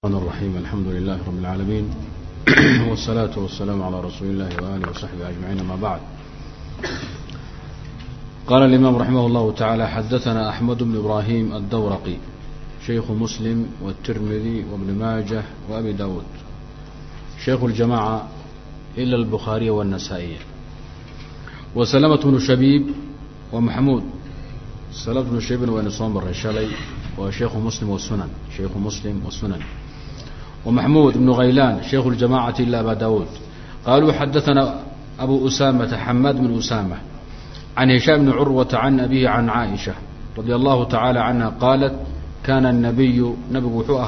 الرحمن الرحيم الحمد لله رب العالمين والصلاة والسلام على رسول الله وآله وصحبه أجمعين ما بعد قال الإمام رحمه الله تعالى حدثنا أحمد بن إبراهيم الدورقي شيخ مسلم والترمذي وابن ماجه وأبي داود شيخ الجماعة إلا البخاري والنسائي وسلمة بن شبيب ومحمود سلمة بن شبيب وين صوم الرشالي وشيخ مسلم والسنن شيخ مسلم والسنن ومحمود بن غيلان شيخ الجماعة إلا أبا داود قالوا حدثنا أبو أسامة حماد بن أسامة عن هشام بن عروة عن أبيه عن عائشة رضي الله تعالى عنها قالت كان النبي نبي وxuu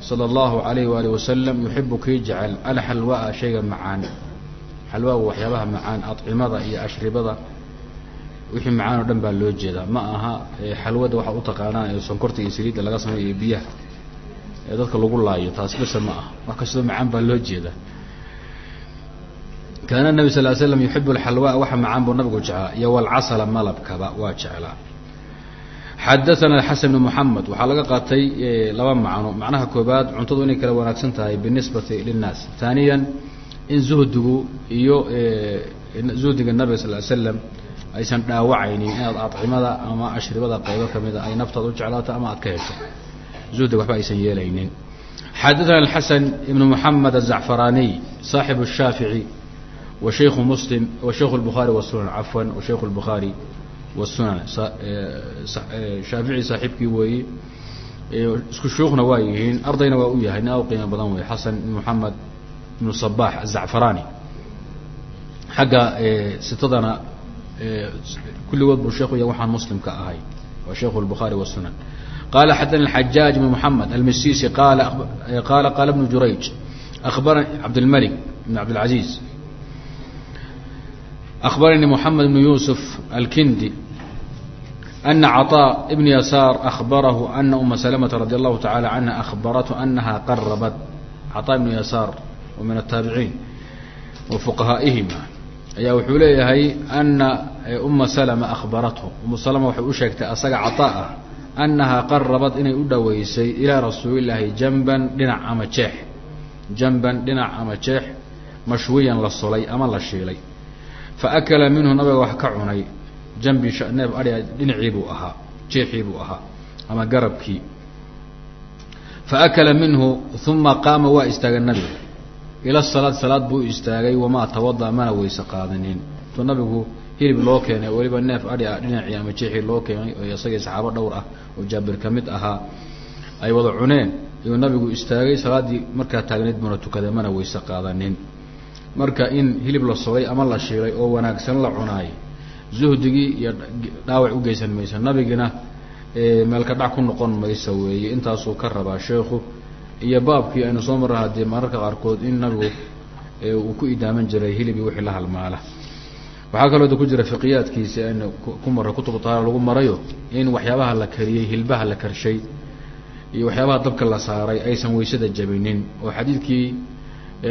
صلى الله عليه وaله وسلم يحب kii jecel alxalواء shayga macaan xalwaaga waxyaabaha macaan aطcimada iyo ashribada wixii macaan o dhan baa loo jeedaa ma aha xalwada waxa u taqaanaan ee sonkorta iyo saliidda laga sameeyo iyo biyaha ee dadka lagu laayo taas bese ma ah wax kastoo macaan baa loo jeedaa. Kaana nabi sal l slam yuxibu alxalwa waxa macaan buu nabigu jeclaa. Iyo walcasala malabkaba waa jeclaa. Xadaana axasan bn muxamed waxaa laga qaatay laba macno. Macnaha koobaad cuntadu inay kala wanaagsan tahay binisbati linnaas. Taaniya in zuhdigu iyo zuhdiga nabiga sal l slam aysan dhaawacaynin inaad acimada ama ashribada qaybo kamida ah, ay naftaad u jeclaato ama aad ka hesho zuhdiga waxba aysan yeelaynin xadaثna xasan ibn mحamed الزacfaraniy صaaxib الshaafiعي wa shayku muslim wa shayku الbخaarي wالsunan cafwa wa shayku الbخaarي wالsunan shaafici saaxiibkii weeye isku shuukhna waa yihiin ardayna waa u yahay nin aad u qiimo badan wey xasan ibn moxamed ibnu صabax aلzacfarani xagga sitadana kulligood buu sheekhu ya waxaan muslim ka ahay waa shayku الbخaarي wالsunan qala xadana الxajaaj ibn moxamed almisisi qala qala qala bnu jurayj abarani cabdاlmalik ibn cabdاlcaziz أخبرني محمد بن يوسف الكندي أن عطاء بن يسار أخبره أن أم سلمة رضي الله تعالى عنها أخبرته أنها قربت عطاء بن يسار ومن التابعين وفقهائهما ayaa wuxuu leeyahay أna أma سلمة أخبرته umu سلمة waxay u sheegtay asaga caطاء ah annahaa qarabad inay u dhoweysay ilaa rasuulilaahi jamban dhinac ama jeex. Jamban dhinac ama jeex mashwiyan la solay ama la shiilay. Fa akala minhu nabiga wax ka cunay. Jambi neef ai dhinaciibuu ahaa jeexiibuu ahaa ama garabkii. Fa akala minhu uma qaama waa istaagay nabigu. Ila salaad salaad buu istaagay wamaa tawada mana weyse qaadanin. Tuu nabigu hilib loo keenay weliba neef adhi ah dhinacii ama jeexii loo keenay oo isagii saxaabo dhowr ah oo jaabir ka mid ahaa ay wada cuneen. Ayuu nabigu istaagay salaaddii markaa taagnayd buuna tukaday mana weyse qaadanin. Marka in hilib la solay ama la shiilay oo wanaagsan la cunaay zuhdigii iyo dhaawac u geysan maysa nabigina meelka dhac ku noqon maysa weeye intaasuu ka rabaa sheekhu iyo baabkii aynu soo marra haddee mararka qaarkood in nabigu uu ku idaaman jiray hilibii wixii la halmaala waxaa kaloo ku jira fiqiyaadkiisi aynu ku marra kutubu tahaara lagu marayo in waxyaabaha la kariyey hilbaha la karshay iyo waxyaabaha dabka la saaray aysan weysada jabinin oo xadiidkii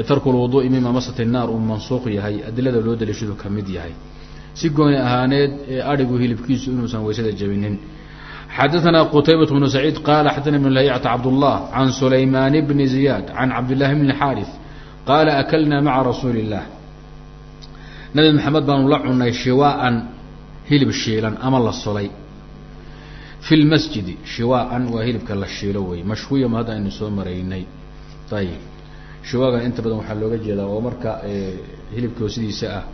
tarku lwuduui mima masat naar uu mansuuq yahay adilada loo daliishadu ka mid yahay si gooni ahaaneed adhigu hilibkiisu inuusan weysada jabinin xadaثna qtaybaة بن سacيid qala xadana بن lahycة cabdالlah عan sulayman bni زiyaad عan cabdالlahi bni xاariث qala aklna maca rasuuli الlah nabi maxamed baanu la cunay shiwaaan hilib shiilan ama la solay. Fi lmasjidi shiwaaan waa hilibka la shiilo wey mashwiya ma hadda aynu soo maraynay. Ayb shiwaagan inta badan waxaa looga jeedaa oo marka hilibkoo sidiisa ah.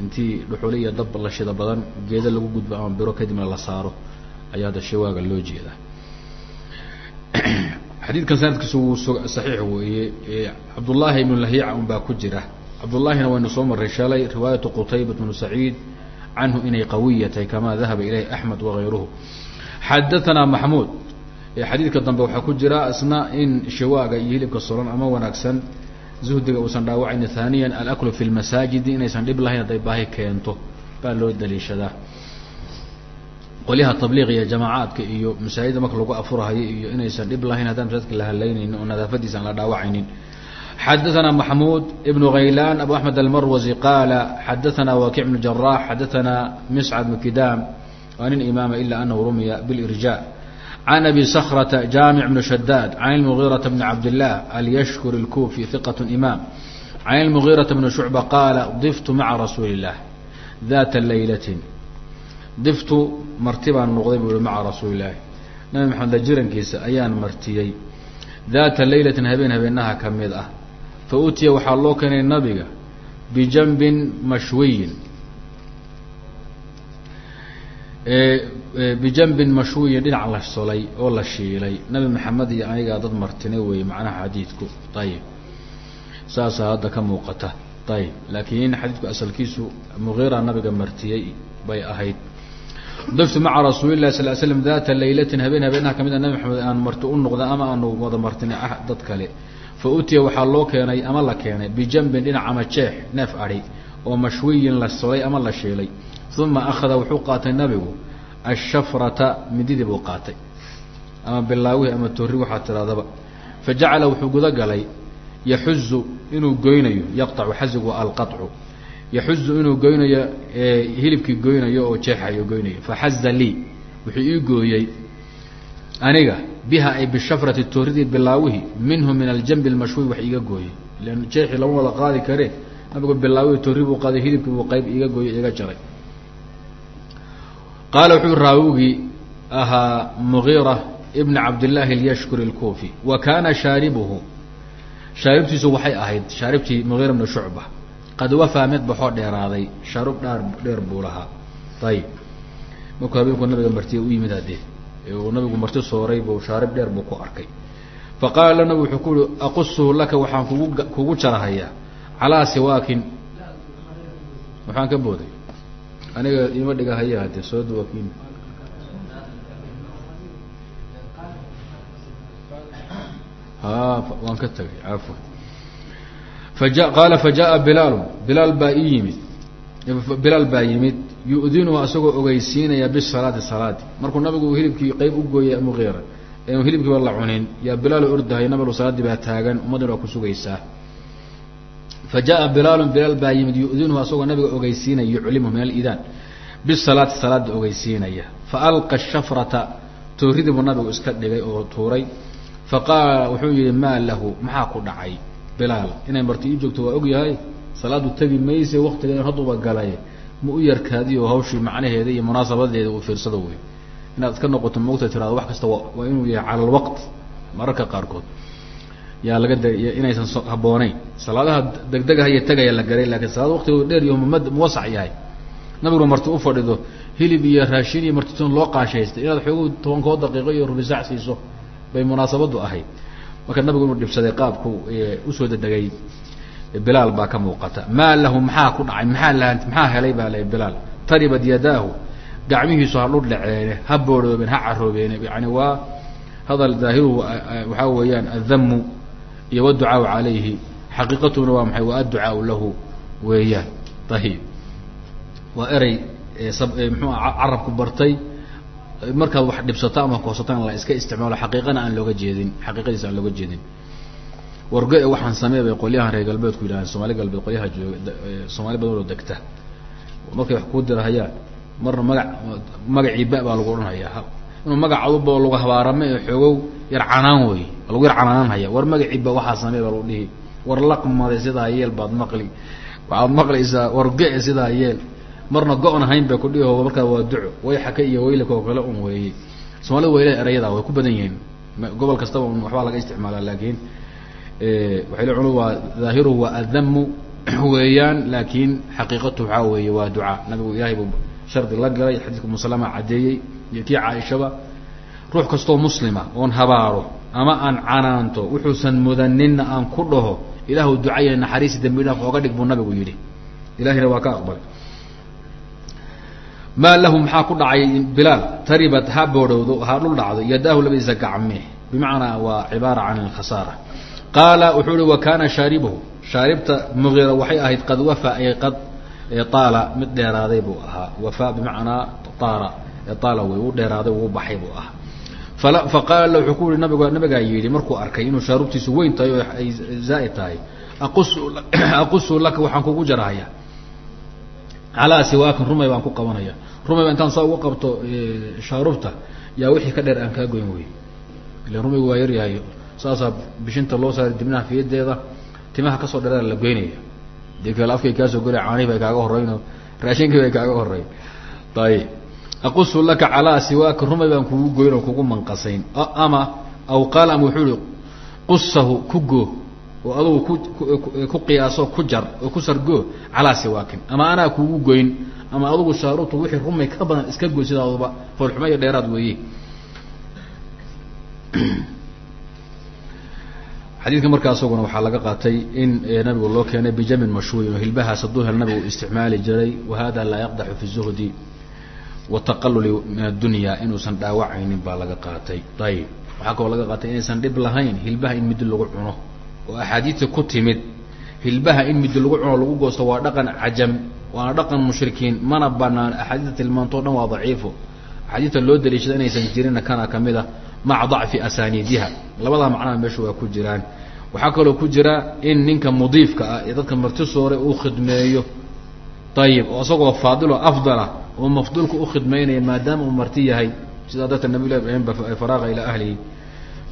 Intii dhuxuli iyo dab la shida badan geeda lagu gudbo ama biro kadibna la saaro ayaa hadda shiwaaga loo jeedaa. Xadiidkan sanadkiisu wuu saxiix weeye. Cabdullaahi ibnu lahyaca un baa ku jira cabdullaahina waynu soo maray shalay riwaayatu qutaybat bnu saciid canhu inay qawiyatay kamaa dahaba ilayhi axmed wagayruhu xadaanaa maxmuud xadiidka dambe waxaa ku jira isna in shiwaaga iyo hilibka solan ama wanaagsan zuhdiga uusan dhaawacayni haaniya alaklu fi lmasaajidi inaysan dhib lahayn hadday baahi keento baa loo daliishadaa. Qolyaha tabliiq iyo jamaacaadka iyo masaajidda marka lagu afurahayo iyo inaysan dhib lahayn haddaan masaajidka la halaynaynin oo nadaafadiisa aan la dhaawacaynin xadaثna maxmuud ibn haylan abu axmed almarwazi qaala xadaثna wakic bn jarax xadaثna miscad bn kidaam waa nin imaama ila anahu rumiya bilirja can abi sakrata jaamic bni shadaad can ilmugiirata bni cabdillaah alyashkur اlkufi hiqat imaam can ilmugiirata bni shucba qaala diftu maca rasuuli illah data laylatin diftu marti baan noqday buu yihi maca rasuuli illaahi nabi maxamed la jirankiisa ayaan martiyey daata laylatin habeen habeenaha ka mid ah fa utiya waxaa loo keenay nabiga bijanbin mashwiyin. Bijanbin mashwiyin dhinac la solay oo la shiilay. Nabi maxamed iyo anigaa dad martina weeye macnaha xadiidku. Ayib saasaa hadda ka muuqata. Ayib laakiin xadiidku asalkiisu mugiira nabiga martiyey bay ahayd. Diftu maca rasuuli lahi sal slam data laylatin habeen habeenaha ka mid a nabi maxamed aan marti u noqda ama aanu wada martinay dad kale fa utiya waxaa loo keenay ama la keenay bijanbin dhinac ama jeex neef adhi oo mashwiyin la solay ama la shiilay. Uma akhada wuxuu qaatay nabigu ashafrata mididii buu qaatay. Ama bilaawihi ama torri waxaa tirahdaba fa jacala wuxuu guda galay yaxuzu inuu goynayo yaqطacu xasigu alqaطcu yaxuzu inuu goynayo hilibkii goynayo oo jeexayo goynayo faxaza lii wuxuu ii gooyey aniga biha ay bishafrati tooridii bilaawihii minhu min aljambi almashhuwi wax iiga gooye. Lan jeexi lama wada qaadi kare nabigu bilaawihii toori buu qaaday hidibkii buu qayb iiga gooye iiga jaray. Qaala wuxuu raawigii ahaa mugiira ibna cabdillaahi alyashkuri alkuufi wa kaana shaaribuhu. Shaaribtiisu waxay ahayd shaaribtii mugiira bna shucba. Qad wafaa mid baxoo dheeraaday shaarub dhaar dheer buu lahaa. Ayib markuu habeenku nabiga martiye u yimid haddee uu nabigu marti sooray buu shaarib dheer buu ku arkay. Fa qaala la nabigu wuxuu ku uhi aqusuhu laka waxaan kugu kugu jarahayaa calaa siwaakin. Waxaan ka booday. Aniga ima dhigahaya haddee soo duwakin ha waan ka tagay cafwan faja qaala fajaءa bilaalu bilaal baa ii yimid. Bilaal baa yimid yu'dinuhu asagoo ogeysiinaya bisalaati salaadi markuu nabigu hilibkii qeyb u gooyay mugiira ee hilibkiiba la cunin yaa bilaal ordahay nabigu salaaddii baa taagan ummaddina waa ku sugaysaa. Fa jaءa bilaalu bilaal baa yimid yu'dinuhu asagoo nabiga ogeysiinaya yuclimuhu min alidaan bisalaati salaada ogeysiinaya. Faalqa shafrata tooridii buu nabigu iska dhigay oo tuuray. Faqaala wuxuu yihi maa lahu? Maxaa ku dhacay? Bilaal inay marti ii joogto waa og yahay? Salaadu tegi mayse waktigeeda hadduuba galay ma u yarkaadiyo hawshii macnaheeda iyo munaasabadeeda uu fiirsado wey inaad iska noqoto mogta tirado wax kasta waa inuu yahay cala alwaqt mararka qaarkood. Yaa laga inaysan habooneyn salaadaha degdegahaiyo tegaya la garay laakiin salaada waktigood dheer iyo muwasac yahay. Nabiguna marti u fadhido hilib iyo raashin iyo martitoon loo qaashaystay. Inaad xoogu tobankoo daqiiqo iyo rubisac siiso bay munaasabadu ahayd. Marka nabigu inuu dhibsaday qaabku u soo dedegay bilaal baa ka muuqata. Maa lahu maxaa ku dhacay? Maxaa la maxaa helay baa la bilaal taribad yadaahu. Gacmihiisu ha dhul dhaceene ha boodhoobeen ha caroobeene yani waa hadal daahiruhu waxaa weeyaan addamu iyo waducaau calayhi. Xaqiiqatuna waa maxay? Waa adducaau lahu weeyaan. Ayib waa erey mxuu carabku bartay. Markaad wax dhibsato ama koosatan la iska isticmaalo xaqiiqana aan looga jeedin. Xaqiiqadiisa aan looga jeedin wargo e waxaan samey bay qolyahan reer galbeedku yidhahdeen. Somaali galbeed qolyaha jooga soomaali badan oo degta. Markay wax kuu dirahayaan marna magac magacii ba baa lagu odhanhayaa inuu magac aduba lagu habaarame ee xoogow yar canaan wey lagu yar war magaciiba waxaa samey baa lagu dhihi war laqmade sidaa yeel baad maqli waxaad maqlaysaa. Wargo-e sidaa yeel. Marna go-on hayn bay kudhiho markaa waa duco wayxaka iyo waylaka oo kale un weeye. Soomaalida wayla erayadaa way ku badan yihiin. Gobol kastaba un waxbaa laga isticmaalaa laakiin le culu waa dhaahiruhu waa adamu weeyaan laakiin xaqiiqatu waxaa weeye waa ducaa. Nabigu ilaahay buu shardi la galay xadiiska musalama caddeeyey iyo kii caaishaba ruux kastoo muslima oon habaaro ama aan canaanto wuxuusan mudaninna aan ku dhaho ilaahu ducaya naxariisi dambi dhaaf ooga dhig buu nabigu yidhi. Ilahina waa ka aqbalay maa lahu maxaa ku dhacay bilaal taribat ha boodhowdo ha dhul dhacdo yadaahu labadiisa gacme bimacnaa waa cibaara can alkhasaara qaala wuxuu uhi wa kaana shaaribuhu. Shaaribta mugiira waxay ahayd qad wafa ay qad taala mid dheeraaday buu ahaa. Wafa bimacnaa taara taala wey u dheeraaday uu baxay buu ahaa. Faqaala wuxuu ku yihi nabig nabigaa yidhi markuu arkay inuu shaarubtiisu weyn tahay oo ay zaa'id tahay aqusu laka waxaan kugu jarahaya. Calaa siwaakin rumay baan ku qabanaya. Rumayba intaan saa ugu qabto shaarubta yaa wixii ka dheer aan kaa goyn wey ila rumigu waa yaryahay saasaa bishinta loo saaray dibnaha fiyadeeda timaha ka soo dhereera la goynaya. Dee afkay kaasoo gola caanihi bay kaaga horeyno raashinkii bay kaaga horeyn ayib aqusu laka calaa siwaaka rumay baan kugu goyn oo kugu manqasayn. Ama aw qaal ama wuxuu ihi qusahu ku goo oo adugu ku qiyaaso ku jar oo ku sargoo calaa siwaakin. Ama anaa kugu goyn ama adugu shaarutu wixii rumay ka badan iska goy sidaaduba foolxumo iyo dheeraad weeye xadiidka markaa isaguna waxaa laga qaatay in nabigu loo keenay bijamin mashhuuyin oo hilbahaas hadduu hel nabigu isticmaali jiray wa laa yaqdaxu fi zuhdi wataqaluli min addunya inuusan dhaawacaynin baa laga qaatay. Ayib waxaa kaloo laga qaatay inaysan dhib lahayn hilbaha in middi lagu cuno. Oo axaadiidta ku timid hilbaha in middi lagu cuno lagu goosto waa dhaqan cajam waana dhaqan mushrikiin mana banaan. Axaadiista tilmaantoo dhan waa daciifo. Axaadiista loo daliishada inaysan jirinna kana ka mid a maca dacfi asaaniidiha. Labadaa macnaha meesha waa ku jiraan. Waxaa kaloo ku jira in ninka mudiifka ah ee dadka marti soore uu khidmeeyo. Ayib oo isagoo faadiloo afdalah oo mafduulka u khidmeynaya maadaama uu marti yahay sidaa darteed nabiy llahi ibraahim faraaqa ilaa ahlihi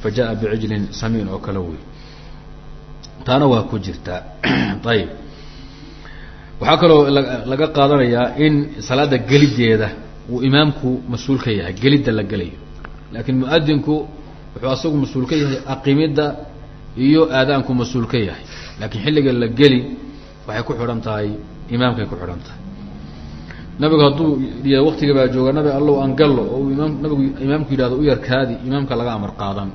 fa jaa bicijlin samiin oo kale wey taana waa ku jirtaa ayib waxaa kaloo laga qaadanayaa in salaada gelideeda uu imaamku mas'uul ka yahay gelidda la gelayo laakiin muadinku wuxuu asagu mas'uul ka yahay aqimidda iyo aadaanku mas'uul ka yahay. Laakiin xilliga la geli waxay ku xidhan tahay imaamkay ku xidhan tahay. Nabigu hadduu waktiga baa jooga nabi allow aan gallo oo imaam nabigu imaamku yidhahdo u yarkaadi imaamka laga amar qaadan.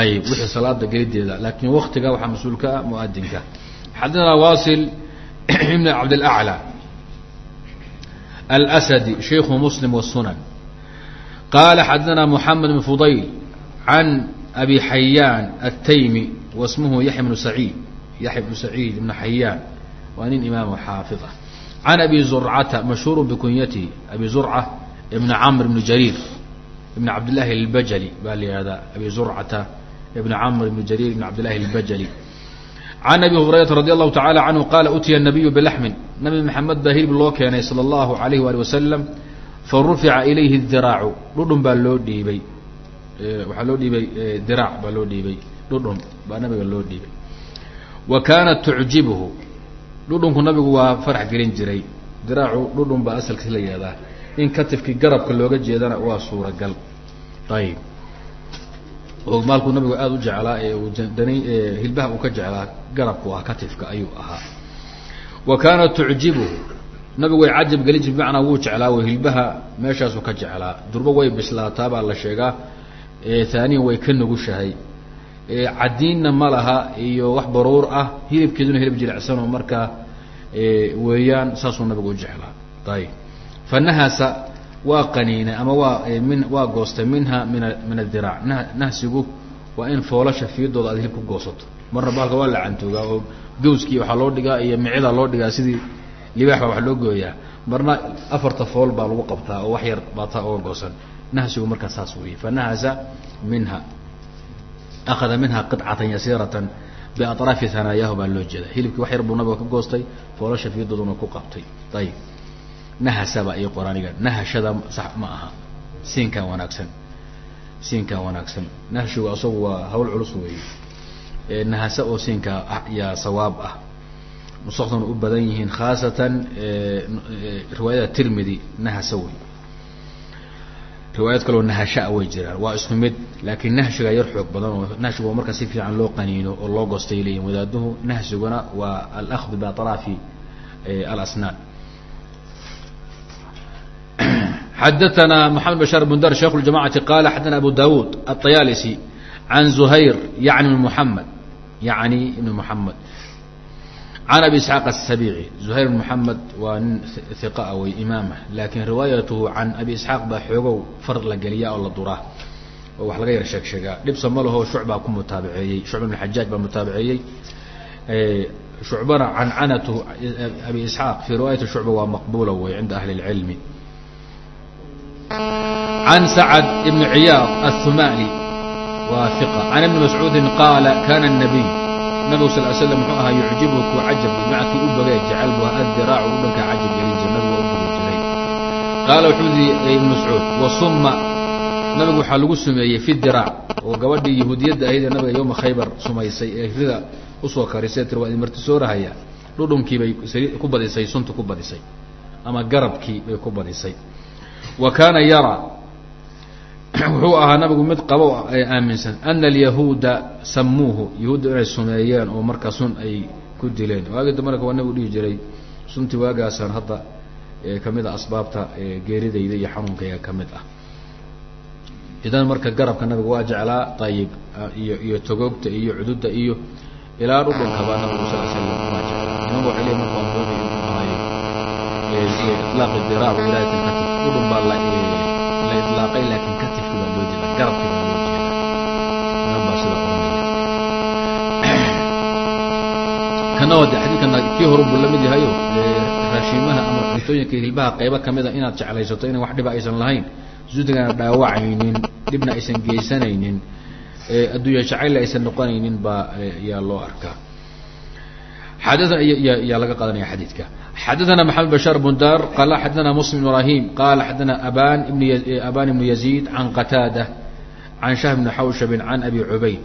Ayib wixii salaada gelideeda. Laakiin waktiga waxaa mas'uul ka ah muadinka xadana wasil ibn cabdilaclى alsadi sheiku muslim wsunan qala xadana mحamed بn fudayl can abi xayaan الtaymi wasmhu yaxya bnu saciid yaxya bnu saciid ibn xayaan waa nin imaam xaafid ah can abi zurcata mashhuur bkunyatihi abi zurca ibn camr ibn jariir ibn cabdillahi اlbajli baa la yihahdaa abi zurcata ibn camr ibn jariir ibn cabdillahi اlbajli can abi hurayrata radi allahu tacala canhu qaala utiya nabiyu bilaxmin nabi maxamed baa hilib loo keenay sala allahu alayh waali wasalam farufica ilayhi diraacu dhudhun baa loo dhiibay. Waxaa loo dhiibay diraac baa loo dhiibay. Dhudhun baa nabiga loo dhiibay. Wa kaanat tucjibhu dhudhunku nabigu waa farax gelin jiray. Diraacu dhudhun baa asalkiis la yihahdaa in katifkii garabka looga jeedana waa suuragal. Ayib. Oo maalkuu nabigu aada u jeclaa ee danay hilbaha uu ka jeclaa garabku ah katifka ayuu ahaa. Wa kaanat tucjibhu nabigu way cajab gelin jir bimacnaa wuu jeclaa w hilbaha meeshaasuu ka jeclaa. Durbo way bislaataa baa la sheegaa. Haaniyan way ka nugushahay. Cadiinna ma laha iyo wax baruur ah hilibkeeduna hilib jilicsanoo markaa weeyaan saasuu nabigu u jeclaa. Ayib fanahasa waa qaniinay ama waa min waa goostay minha min min adiraac nah nahsigu waa in foolasha fiidooda aad hilib ku goosato. Marna baalka waa la cantoogaa oo gawskii waxaa loo dhigaa iyo micida loo dhigaa sidii libaax baa wax loo gooyaa marna afarta fool baa lagu qabtaa oo wax yar baataa oga goosan. Nahsigu markaa saas weeye. Fanahasa minha. Akhada minha qidcatan yasiiratan biatraafi hanaayahu baa loo jeeda hilibkii wax yar buu nabiga ka goostay foolasha fiidooduna ku qabtay. Ayib nahasaba iyo qoraaniga nahashada sax ma aha. Siinkan wanaagsan. Siinkan wanaagsan. Nahshigu asagu waa hawl culus weeye. Nahasa oo siinka yaa sawaab ah mustaqdan u badan yihiin khaasatan riwaayada tirmidi nahasa wey riwaayad kaloo nahashaa way jiraan. Waa isku mid laakiin nahshiga yar xoog badan oo nahshiga oo si fiican loo qaniino oo loo goostay leeyihiin wadaaduhu nahshiguna waa alahdu biatraafi alasnaan xadaana maxamed bashaar bundar shaikh ljamacati qaala xadana abu dawuud aلطayaalisi can zuhayr yani ibn muxamed yani ibn muxamed can abi isxaaq asabici zuhayr bn moxamed waa nin iqa ah wey imaama laakiin riwaayatuhu can abi isxaaq baa xoogow far la geliyaa oo la duraa oo wax laga yar sheegsheegaa dhibsa ma laho shucbaa ku mutaabaceeyey shucba bn xajaaj baa mutaabaceeyey shucbana cancanatu abi isxaaq fii riwaayati shucba waa maqbuula wey cinda ahli اlcilmi can sacad ibn ciyaad aلthumali waa iqa can ibni mascuudin qaala kana nabiy nabigu sal slam muxuu ahaa yucjibuku cajab mackii u bogay jecel bu addiraacu u dhankaa cajab gelinjir nabigu waa u bogi jiray. Qaala wuxuu yidhi ibn mascuud wasumma nabigu waxaa lagu sumeeyey fi diraac oo gabadhii yahuudiyadda ahayd ee nabiga yowma khaybar sumaysay ee rida u soo karisay tir waa idin martisoorahayaa dhudhunkii bay ku badisay suntu ku badisay ama garabkii bay ku badisay. Wa kaana yaraa wuxuu ahaa nabigu mid qabo aaminsan. Ana alyahuuda samuuhu yahuudda inay sumeeyeen oo markaa sun ay ku dileen. Waagi dambarka waa nabigu dhihi jiray suntii waagaasaan hadda ka mid a asbaabta geeridayda iyo xanuunkayga ka mid ah. Idan marka garabka nabiga waa jeclaa ayib iyo iyo togoogta iyo cududda iyo ilaa dhudhunkaba nabigu sal slam waa jeclaa. Waxay leey marka ilaaq diraac dhudhun baa la la ilaaqay laakin baa darabkii horu buu la mid yahayo raashimaha ama cuntooyinka hilbaha qaybo kamida ah inaad jeclaysato inan wax dhiba aysan lahayn. Zudigana dhaawacaynin dhibna aysan geysanaynin adduunya jacayl aysan noqonaynin baa yaa loo arkaa. Xadana yaa laga qaadanaya xadiidka. Xadaana maxamed bashaar bundar qaala xadaana muslim ibrahim qaala xadana aban ibn aban ibnu yaziid can qataada can shahr bni xawshabin can abi cubayd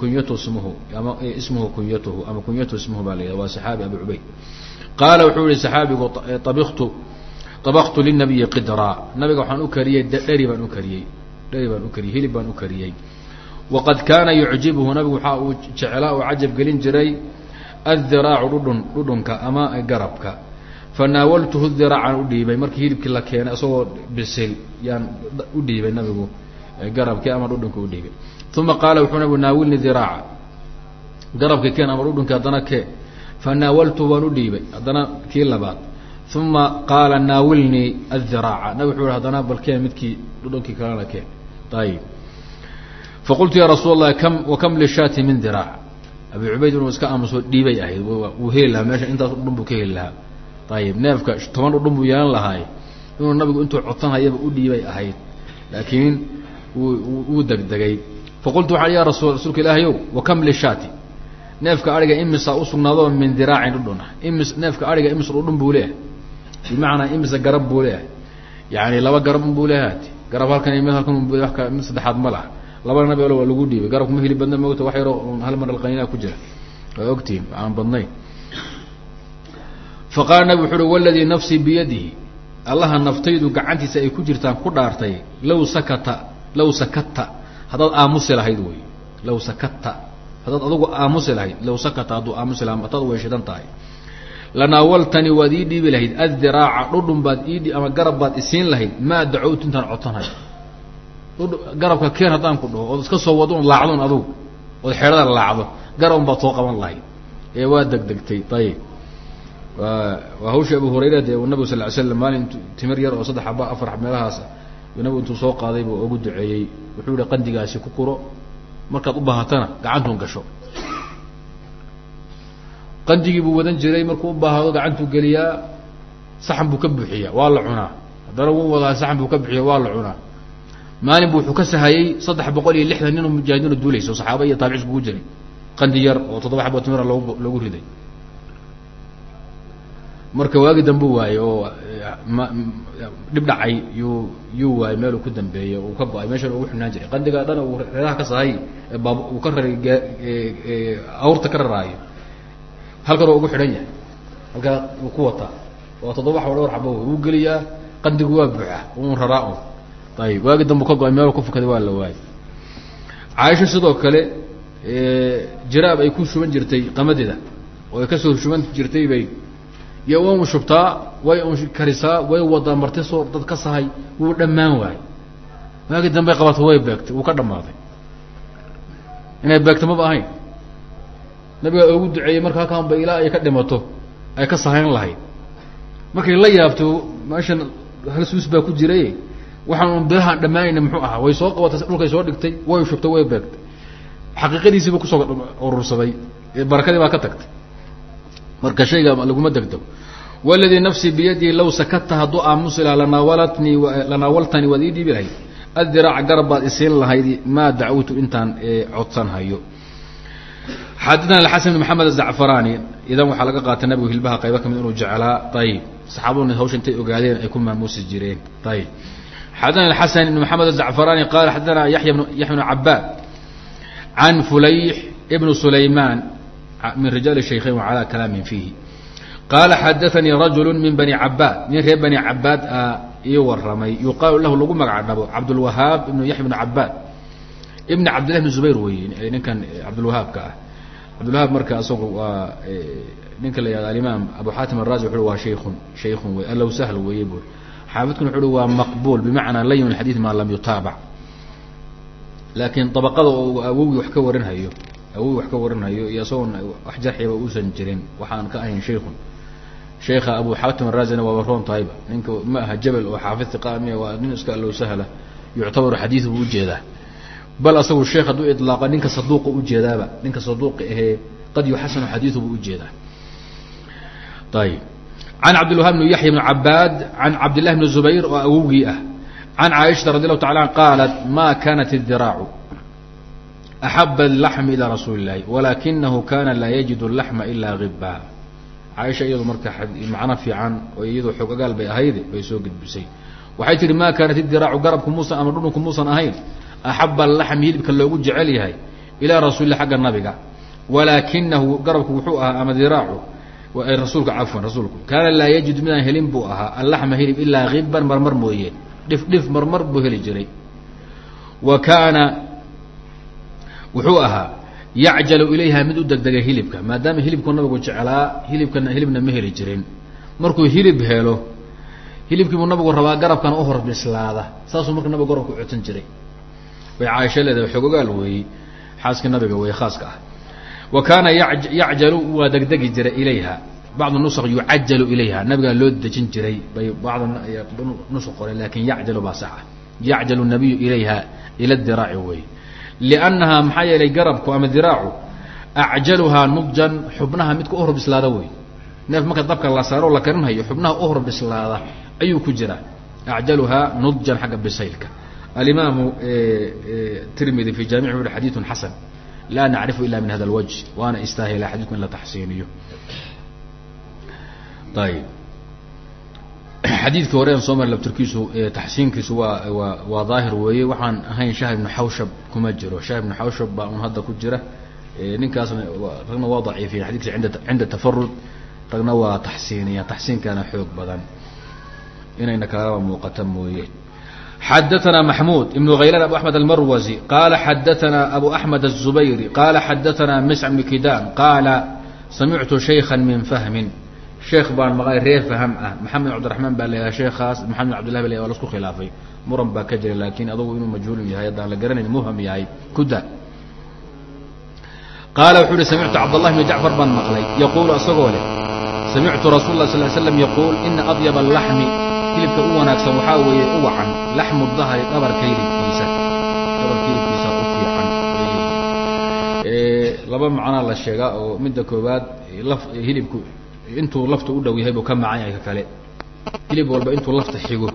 kunyatu ismuhu ama ismuhu kunyatuhu ama kunyatu ismuhu baa la waa saxaabi abi cubayd qaala wuxuu yihi saxaabigu abiktu abaktu linabiyi qidraa nabiga waxaan u kariyey dheri baan u kariyey dheri baan u kariyey hilib baan u kariyey waqad kaana yucjibhu nabigu waxaa uu jeclaa oo cajab gelin jiray addiraacu dhudhun dhudhunka ama garabka fanaawaltuhu diraacan u dhiibay markii hilibkii la keenay isagoo bisil yaan u dhiibay nabigu garabkii ama dhudhunka u dhiibay. Uma qaala wuxuu nabigu naawilni diraaca garabka keen ama dhudhunki haddana kee. Fanaawaltuhu waan u dhiibay haddana kii labaad. Uma qaala naawilnii adiraaca nabig wuxuu haddana bal keen midkii dhudhunkii kalena keen ayib faqultu ya rasuul allahi kam wa kam lishaati min diraac abi cubayd inuu iska aamuso dhiibay ahayd wuu heli lahaa meesha intaas udhun buu ka heli lahaa. Ayib neefka toban udhun buu yeelan lahaay. Inuu nabigu intuu codsanhayaba u dhiibay ahayd. Laakiin wuu degdegay. Faqultu waxaa ya rasul rasuulka ilaahayow wa kam lishaati neefka ariga imisa usugnaado min diraacin dhudhun ah imis neefka ariga imis dhudhun buu leeyahay. Bimacnaa imisa garab buu leeyahay. Yani laba garab buu leeyahay. Garab halkan mid halkan mid saddexaad ma laha. Labada nabi waa lagu dhiibay. Garabku ma hili badna mogta wax yaroo hal mar alqaniinaa ku jira. Waa ogtihin aan badnayn. Faqaala nabig wuxu uhi waladii nafsii biyadihi. Allaha naftaydu gacantiisa ay ku jirtaan ku dhaartay law sakata law sakatta haddaad aamusi lahayd wey law sakatta haddaad adugu aamusi lahayd law sakata hadduu aamusi laha hataad weyshidan tahay lanaawaltani waad ii dhiibi lahayd addiraaca dhudhun baad ii ama garab baad isiin lahayd maa dacowtu intaan codsanhay garabka keen haddaan ku dhaho ood iska soo wado on laacdon adugu ood xeedhada laacdo garab baad soo qaban lahayd ee waa degdegtay ayib waa hawshii abu hurayra dee nabigu sal ly slam maalin timir yar oo saddex aba afar meelahaas nabigu intuu soo qaaday buu ugu duceeyey. Wuxuu yihi qandigaasi ku kuro. Markaad u baahatana gacantuun gasho. Qandigii buu wadan jiray markuu u baahdo gacantuu geliyaa saxan buu ka buuxiyaa waa la cunaa. Haddana wuu wadaa saxan buu ka buuxiya waa la cunaa. Maalin bu wuxuu ka sahayey saddex boqol iyo lixdan ninoo mujaahidiino duulaysa oo saxaaba iyo taabicis kugu jiray. Qandi yar oo toddoba xabo timira loogu riday marka waagi dambu waayey oo ma dhib dhacay yuu yuu waayey meeluu ku dambeeyey uu ka go'ay meeshan ugu xidhnaan jiray. Qandiga dhan uu reeraha ka sahay baab uu ka raray awrta ka raraayo. Halkan oo ugu xidhan yahay. Halkaa uu ku wataa. Waa toddoba xabo dhowr xabo wuu geliyaa qandigu waa buuxa un raraa un ayib waagi dambu ka go'ay meel ku fukaday waa la waayey caaisho sidoo kale jiraab ay ku shuban jirtay qamadeeda oo ay ka soo shuban jirtay bay iyo way un shubtaa way un karisaa way wadaa marti soo dad ka sahay wuu dhammaan waayey. Waagi dambey qabato way beegtay wuu ka dhammaaday inay beegto maba ahayn. Nabigaa oogu duceeyey marka halkaan ba ilaa ay ka dhimato ay ka sahayn lahayd. Markay la yaabto meeshan hal suus baa ku jiray waxaan un bilahaan dhammaanayna muxuu ahaa way soo qabatay dhulkay soo dhigtay way shubtay way beegtay. Xaqiiqadiisiiba ku soo urursaday barakadii baa ka tagtay marka shayga laguma degdego. Waladii nafsii biyadihi law sakata hadduu aamusi lahaa lanaawalatnii lanaawaltanii waad ii dhiibi lahayd addiraaca garab isiin lahayd maa dacwtu intaan codsan hayo. Xadana bn maxamed azacfarani idan waxaa laga qaatay nabigu hilbaha qaybo ka mid inuu jeclaa ayib saxaabaduna hawsha intay ogaadeen ay ku maamuusi jireen ayib xadana xasan ibn maxamed azacfarani qala xadana yaya yaxya bnu cabaad can fulayx ibnu sulaymaan min rijaali shaykhayn wacala kalaamin fiihi qaala xadaanii rajulu min bani cabaad nin reer bani cabaad ah ii waramay yuqaalu lahu lagu magac dhabo cabdulwahaab ibnu yaxya bnu cabaad ibn cabdillahi bn zubayr weeye ninkan cabdulwahaabka ah cabdulwahaab marka isagu waa ninka la yihahdo alimaam abu xaatim arazi wuxu waa shaykun shaykun wey allow sahl weeye bui xaafidkuna wuxu uhi waa maqbuul bimacnaa layin alxadiid maa lam yutaabac laakiin dabaqada oo awowgii wax ka warinhayo awowgii wax ka warinhayo iyo isagoon wax jarxiba uusan jirin. Waxaan ka ahayn shaykun sheekha abu xaatim arazina waaba roon tahayba ninka ma aha jabel oo xaafid iqaami waa nin iska allow sahla yuctabaru xadiid buu u jeedaa bal asagu sheekh hadduu ilaaqa ninka saduuqa ujeedaaba ninka saduuqi ahee qad yuxasanu xadiidu buu u jeedaa ayib can cabdilwahaab bn yaxya bn cabaad can cabdillahi bni zubayr oo awowgii ah. Can caaishata radi allahu tacala an qaalat ma kanat idiraacu axaba alaxmi ilaa rasuuli illahi walakinahu kana laa yajidu laxma ilaa giba caaisha iyadu marka macno fiican oo iyadoo xoog bay ahayd bay soo gudbisay waxay tihi ma kaanat idiraacu garabku muusan ama dhudhunku muusan ahayn axaba alaxmi hilibka loogu jecel yahay ilaa rasuulilah xagga nabiga walaakinahu garabku wuxuu ahaa ama diraacu rasuulka cafwan rasuulku kaana laa yajidu midaan helin buu ahaa allaxma hilib ilaa kiban marmar mooye dhif dhif marmar buu heli jiray wa kaana wuxuu ahaa yacjalu ilayha mid u degdegay hilibka maadaama hilibku nabigu jeclaa hilibkana hilibna ma heli jirin. Markuu hilib helo hilibkiibuu nabigu rabaa garabkana uhor bislaada saasuu marka nabigu garabku codsan jiray. Bay caaisha leedahay xogogaal weeyey xaaskii nabiga wey khaaska ah. Wa kaana yacjalu waa degdegi jiray ilayha. Bacdu nusq yucajalu ilayha nabigaa loo dejin jiray bay bacd nusq qoreen laakiin yacjalu baa saxa. Yacjalu nabiyu ilayha ila diraaci wey liannahaa maxaa yeelay garabku ama diraacu acjaluhaa nudjan xubnaha midka uhor bislaada wey neef marka dabka la saaro la karinhayo xubnaha uhor bislaada ayuu ku jiraa acjaluhaa nudjan xagga bisaylka alimaamu tirmidi fi jaamic u xadiiun xasan laa nacrifu ila min hada alwajh waana istaahila xadiidku in la taxsiiniyo ayib xadiidkii horean soo mari labtirkiisu taxsiinkiisu waa waa waa daahir weeye waxaan ahayn shah ibnu xawshab kuma jiro shah ibnu xawshab baa un hadda ku jira ninkaasna ragna waa daciifiya xadidkiisa inda cinda tafarud ragna waa taxsiiniya taxsiinkana xoog badan inayna kalaba muuqata mooye xadaثna maxmud ibn haylan abu axmed almarwazi qala xadaثna abu axmed الzubayri qala xadaثna misc bn kidam qaala samictu shayka min fahmin sheekh baan maqlay reer faham ah. Maxamed cabdiraxmaan baa la yidhaha maxamed cabdillahi ba la waa lasku khilaafay. Muran baa ka jira laakiin adugu inuu majhuulun yahay haddaan la garanayn muham yahay. Kuda qaala wuxuu uhi samictu cabdallahi bni jacfar baan maqlay. Yaquulu isagoo leh samictu rasuul lah sal l slam yaquul ina adyaba alaxmi hilibka u wanaagsan waxaa weeye uwacan laxmu dahri dhabarka hilibkiisa dhabarka hilibkiisa u fiican. Laba macnaa la sheegaa oo midda koowaad hilibku intuu lafta u dhow yahay buu ka macaan yahay ka kale. Hilib walba intuu lafta xigo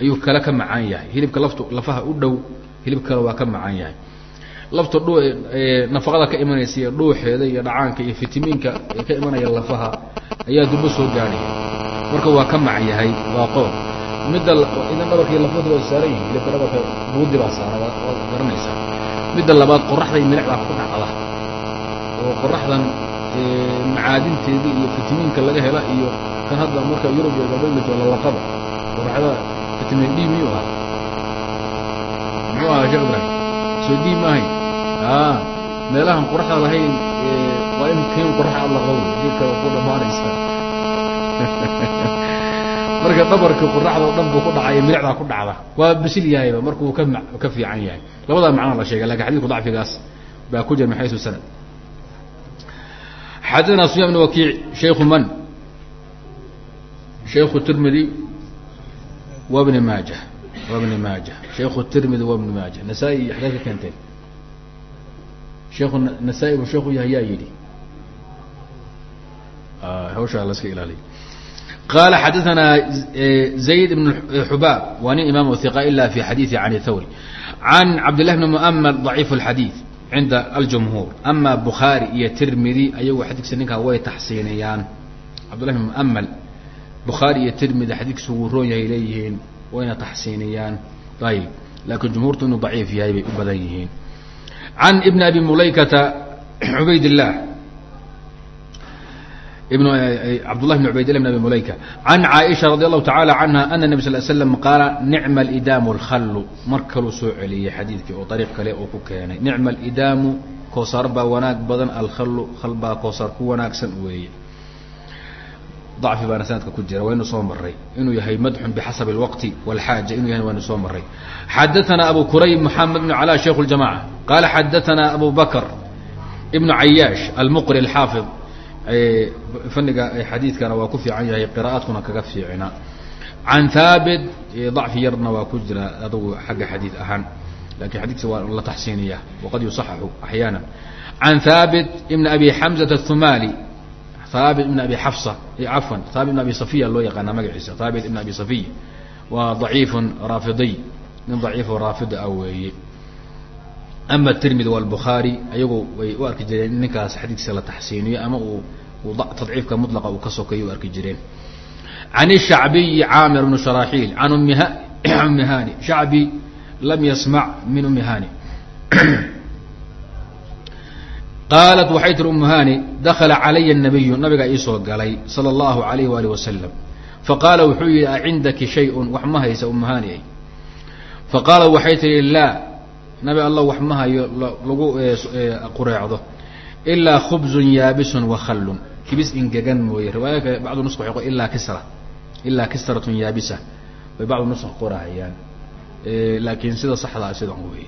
ayuu kale ka macaan yahay. Hilibka laftu lafaha u dhow hilib kale waa ka macaan yahay. Lafta dhu nafaqada ka imanaysa iyo dhuuxeeda iyo dhacaanka iyo fitamiinka ee ka imanaya lafaha ayaa durbo soo gaadhaya marka waa ka mac yahay waa qool midda idan dhabarkii lafadu waa saaran yihiin hilibka dhabarka buudi baa saara waad garanaysaa midda labaad qoraxday milicdaa ku dhacda. Oo qoraxdan macaadinteedii iyo fitamiinka laga hela iyo kan hadda marka yurub iyo galbeedla lalaqaba qoraxda fitamin d miyuu ahaa? Muxuu ahaa sheekh ibrahim soo d maahayn meelahan qoraxda lahayn waa in kiin qorax aad laqabo hilibka ku dhamaanaysa marka dhabarka qoraxda dhan buu ku dhacay milicdaa ku dhacda. Waa bisil yahayba markuu ka ka fiican yahay. Labadaa macnaa la sheegay laakiin xadidku dacfigaas baa ku jira min sanad xadana sufyan bn wakiic shayku man shayku tirmidi wa bni maaja wa bni maaja shayku tirmidi wa bni maaja nasaa-i iyo xagee ka keenteen sheiku nasaa-i buu sheekhu yahay yaa yidhi hawshaa la iska ilaaliya qaala xadaanaa zayd bn xubaab waa nin imaam iqa ila fi xadiii an thawri an cabd llahi bn muamer daciif اlxadiid cinda aljumhuur. Ama bukhaari iyo tirmidi ayagu xadiidkiisa ninkaa way taxsiiniyaan cabdullahi bn muamal bukhaari iyo tirmidi xadiidkiisu wuu roon yahay leeyihiin wayna taxsiiniyaan ayib laakiin jumhuurtu inuu daciif yahay bay u badan yihiin. Can ibn abi mulaykata cubayd illah ibn cabdullah bn cubaydillah bn abi mulayka. Can caaisha radi allahu tacala canha ana nabi sal slam qaala nicma alidaamu alkhallu mar kaluu soo celiyey xadiidkii oo dariiq kale uu ku keenay. Nicma alidaamu koosaar baa wanaag badan alkhallu khal baa koosaar ku wanaagsan weeye. Dacfi baana sanadka ku jira waynu soo maray inuu yahay madxun bixasabi alwaqti walxaaja inuu yahay waynu soo maray xadaana abu kurayb moxamed bn cala shaykh اljamaca qaala xadaana abu bakr ibnu cayaash almuqri alxaafid faniga xadiidkana waa ku fiican yahay qira'aadkuna kaga fiicina can haabit dacfi yarna waa ku jira adugu xagga xadiid ahaan. Lakin xadiidkisa waa la taxsiiniya waqad yusaxaxu axyaana. Can haabit ibn abi xamzata athumali haabit ibn abi xafsa cafwan haabit ibn abi safiya loo yaqaana magaciisa haabit ibn abi safiy waa daciifun raafidiy nin daciifo raafida ah weeye ama tirmidi walbukhaari ayagu way u arki jireen in ninkaas xadiidkiisa la taxsiiniyo ama uu tadciifka mutlaqa uu ka sokeeyo u arki jireen. Can shacbiyi caamir bn sharaxiil an ummi hani shacbi lam yasmac min ummi hani qaalat waxay tiri umu hani dakala calaya nabiyu nabiga iisoo galay sala allahu alayh waalih wasalam faqaala wuxuu yihi a cindaki shay-un wax ma haysa umu hani faqaala waxay tihi laa nabi allah wax ma hayo lagu qureecdo. Ilaa khubzun yaabisun wa khallun. Kibis ingegan mooye. Riwaaya kale bacdu nusq waxay qo ilaa kisra. Ilaa kisratun yaabisa. Bay bacdu nusq qorahayaan. Laakiin sida saxdaa sidan wey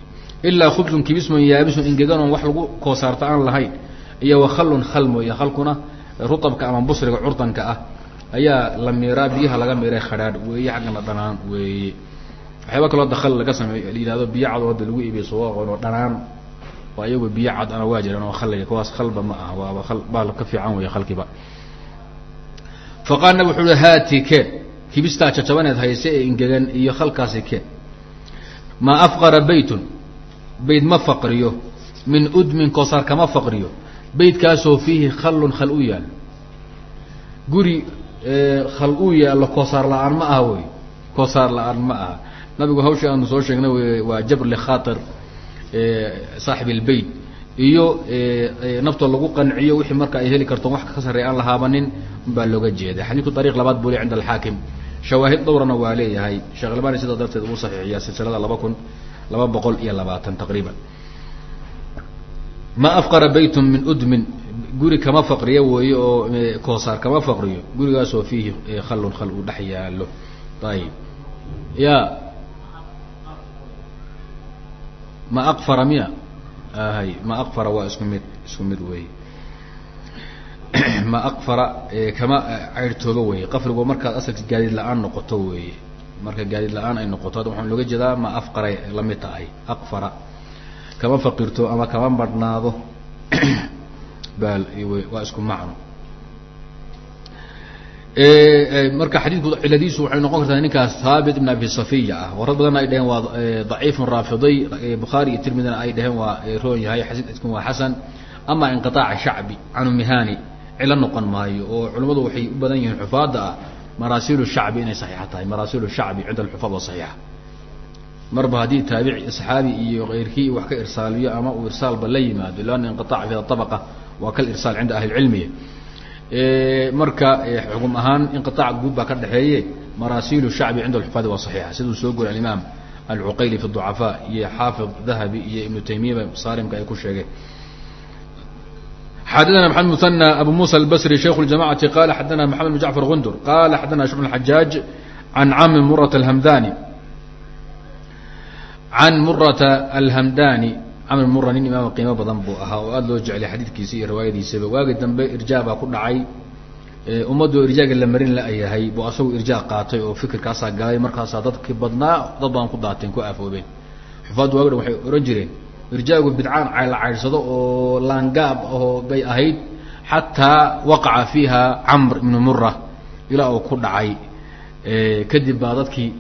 ilaa khubzun kibismun yaabisun ingegan oon wax lagu koosaarta aan lahayn. Iyo wa khallun khal mooye. Khalkuna rutabka ama busriga curdanka ah ayaa la miiraa biyaha laga miiray khadhaadh weeye xaggana dhanaan weeye waxyaaba kaloo hadda khal laga sameeyo la yihahdo biyo cad oo hadda lagu iibiyo suwaaqon oo dhanaan waa iyagu biyo cad ana waa jiraan oo khallaya kuwaas khalba ma aha waaba al baal ka fiican weeye khalkiba. Fa qaal nabig wuxuu uhi haati keen kibistaa jajabaneed hayse ee ingegan iyo khalkaasi keen maa afqara beytun beyt ma faqriyo min udmin koosaar kama faqriyo beytkaasoo fiihi khallun khal u yaal. Guri khal uu yaallo koosaar la'aan ma aha wey koosaar la'aan ma aha nabigu hawsha aanu soo sheegnay waa jabr likhatir saaxib اlbeyt iyo naftoo lagu qanciyo wixii marka ay heli karto wax ka sarreey aan la haabanin baa looga jeeda. Xadiidku ariiq labaad buu le cinda alxaakim shawaahid dhowrana waa leeyahay. Sheekh albani sidaa darteed uu saxiixiyaa silsilada laba kun laba boqol iyo labaatan taqriiban. Ma afqara beytun min udmin. Guri kama faqriyo weeye oo koosaar kama faqriyo. Gurigaasoo fiihi khallun khal uu dhex yaalo ayib ya ma aqfara miya? Hay ma aqfara waa isku mid isku mid weeye ma aqfara kama cayrtooba weeye qafrigu markaad asalka gaadiid la'aan noqoto weeye marka gaadiid la'aan ay noqoto hadda waxaan looga jeedaa ma afqaray la mid tahay. Aqfara. Kama faqirto ama kama badhnaado bal waa isku macno marka xadiidku ciladiisu waxay noqon kartaa ninkaas haabit ibn abi safiya ah. Warad badanna ay dhaheen waa daciifun raafiday bukhaari iyo tirmidina ay dhaheen waa roon yahay xadiidku waa xasan. Ama inqiaaca shacbi can umihani cilo noqon maayo oo culimmadu waxay u badan yihiin xufaadda ah. Maraasilu shacbi inay saxiixa tahay. Maraasilu shacbi cinda alxufaad waa saxiixa. Marba haddii taabici saxaabi iyo keyrkii wax ka irsaaliyo ama uu irsaalba la yimaado lanna inqiaaca fi abaqa waa kal irsaal cinda ahli lcilmiya marka xugum ahaan inqiaac guud baa ka dhexeeye maraasilu shacbi cinda alxufaadi waa saxiixa. Siduu soo gori alimaam alcuqayli fi ducafaa iyo xaafid dahabi iyo ibnu taymiyaba saarimka ay ku sheegeen xadana maxamed musanى abu musa albasri shaykh اljamacati qala xadana maxamed bn jacfar gundur qala xadana shbn xajaaj can cami murata alhamdani can murata alhamdani camr mura nin imaam qiimo badan buu ahaa oo aada loo jeclay xadiidkiisa iyo riwaayadiisaba. Waagi dambe irjaa baa ku dhacay. Ummaddu irjaaga la marin la-yahay buu asagu irjaa qaatay oo fikirkaasaa galay. Markaasaa dadkii badnaa dad badan ku daateen ku aafoobeen xufaaddu waagi dhan waxay ohan jireen irjaagu bidcaan la caydsado oo laangaab aho bay ahayd xataa waqaca fiiha camr ibnu mura ilaa uu ku dhacay. Kadib baa dadkii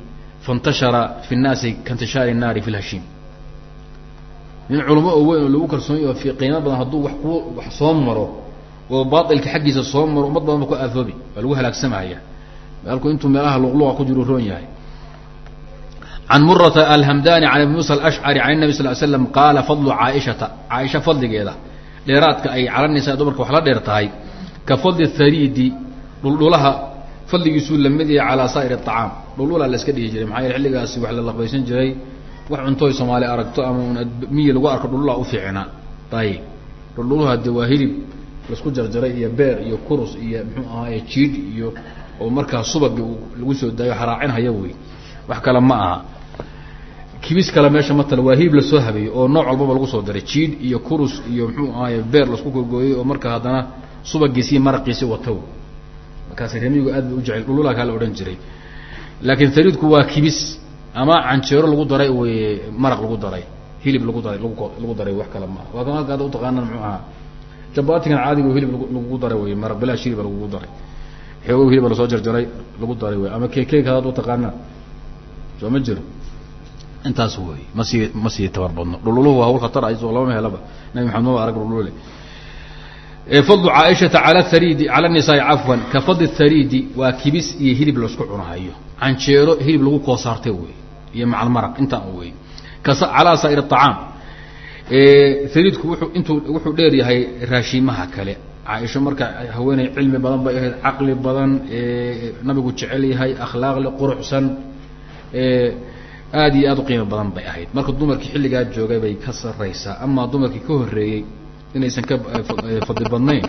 faintashara fi nnaasi kaintishaari naari fi lhashiim nin culamo oo weyn oo lagu kalsoonyahy oo fi qiimo badan hadduu wax ku wax soo maro oo baailka xaggiisa soo maro ummad badan ba ku aafoobi waa lagu halaagsamaya. Maalku intuu meelaha luqluqa ku jiru roon yahay. Can murata alhamdani can abi muusa alashcari can nabi sal slam qaala fadlu caaishata. Caaisha fadligeeda dheeraadka ay calanaysaa dumarka wax la dheer tahay ka fadli thariidi dhuldhulaha fadligiisuu la mid yahay calaa saa'ir acaam dhuldhulaa la dhihi jiray maxaa yeele xilligaasi wax la laqbaysan jiray wax cuntooy soomaali aragto ama miyi lagu arko dhuldhulaa u fiicnaa ayib dhuldhuluha de waa hilib la isku jarjaray iyo beer iyo kurus iyo muxuu ahaaye jiidh iyo oo markaa subagi lagu soo daayo haraacinhaya wey. Wax kale ma aha. Kibis kale meesha matala waa hilib la soo habeeyey oo nooc walbaba lagu soo daray. Jiidh iyo kurus iyo muxuu ahaaye beer la isku korgooyey oo markaa haddana subagiisi maraqiisi wataw markaas remigu aad bay u jecel dhululaa kaa la odhan jiray. Laakiin hariidku waa kibis ama canjeero lagu daray wey maraq lagu daray hilib lagu daray lag lagu daray wax kale maaha waa kan halka ada utaqaanaan muxuu ahaa jabaatigan caadiga hilib lagu daray wey maraq bilaash hiliba lagugu daray xoogow hiliba la soo jarjaray lagu daray wey ama kekeeg hadaad utaqaanaan soo ma jiro. Intaas wey ma sii ma sii tabar badno. Dhululuhu hawl khatar ayso labama helaba nabi maxamed maba arag dhululule fadlu caaishata ala hariidi cala nisaai cafwan ka fadli hariidi waa kibis iyo hilib la isku cunahayo. Canjeero hilib lagu koosaartay wey iyo macal maraq intaa wey calaa saa'ir acaam hariidku wuuu intuu wuxuu dheer yahay raashimaha kale. Caaisho marka haweeney cilmi badan bay ahayd caqli badan nabigu jecel yahay akhlaaqle quruxsan aad iyo aad u qiimo badan bay ahayd. Marka dumarkii xilligaa joogay bay ka saraysaa amaa dumarkii ka horeeyey inaysan ka fadli badnayn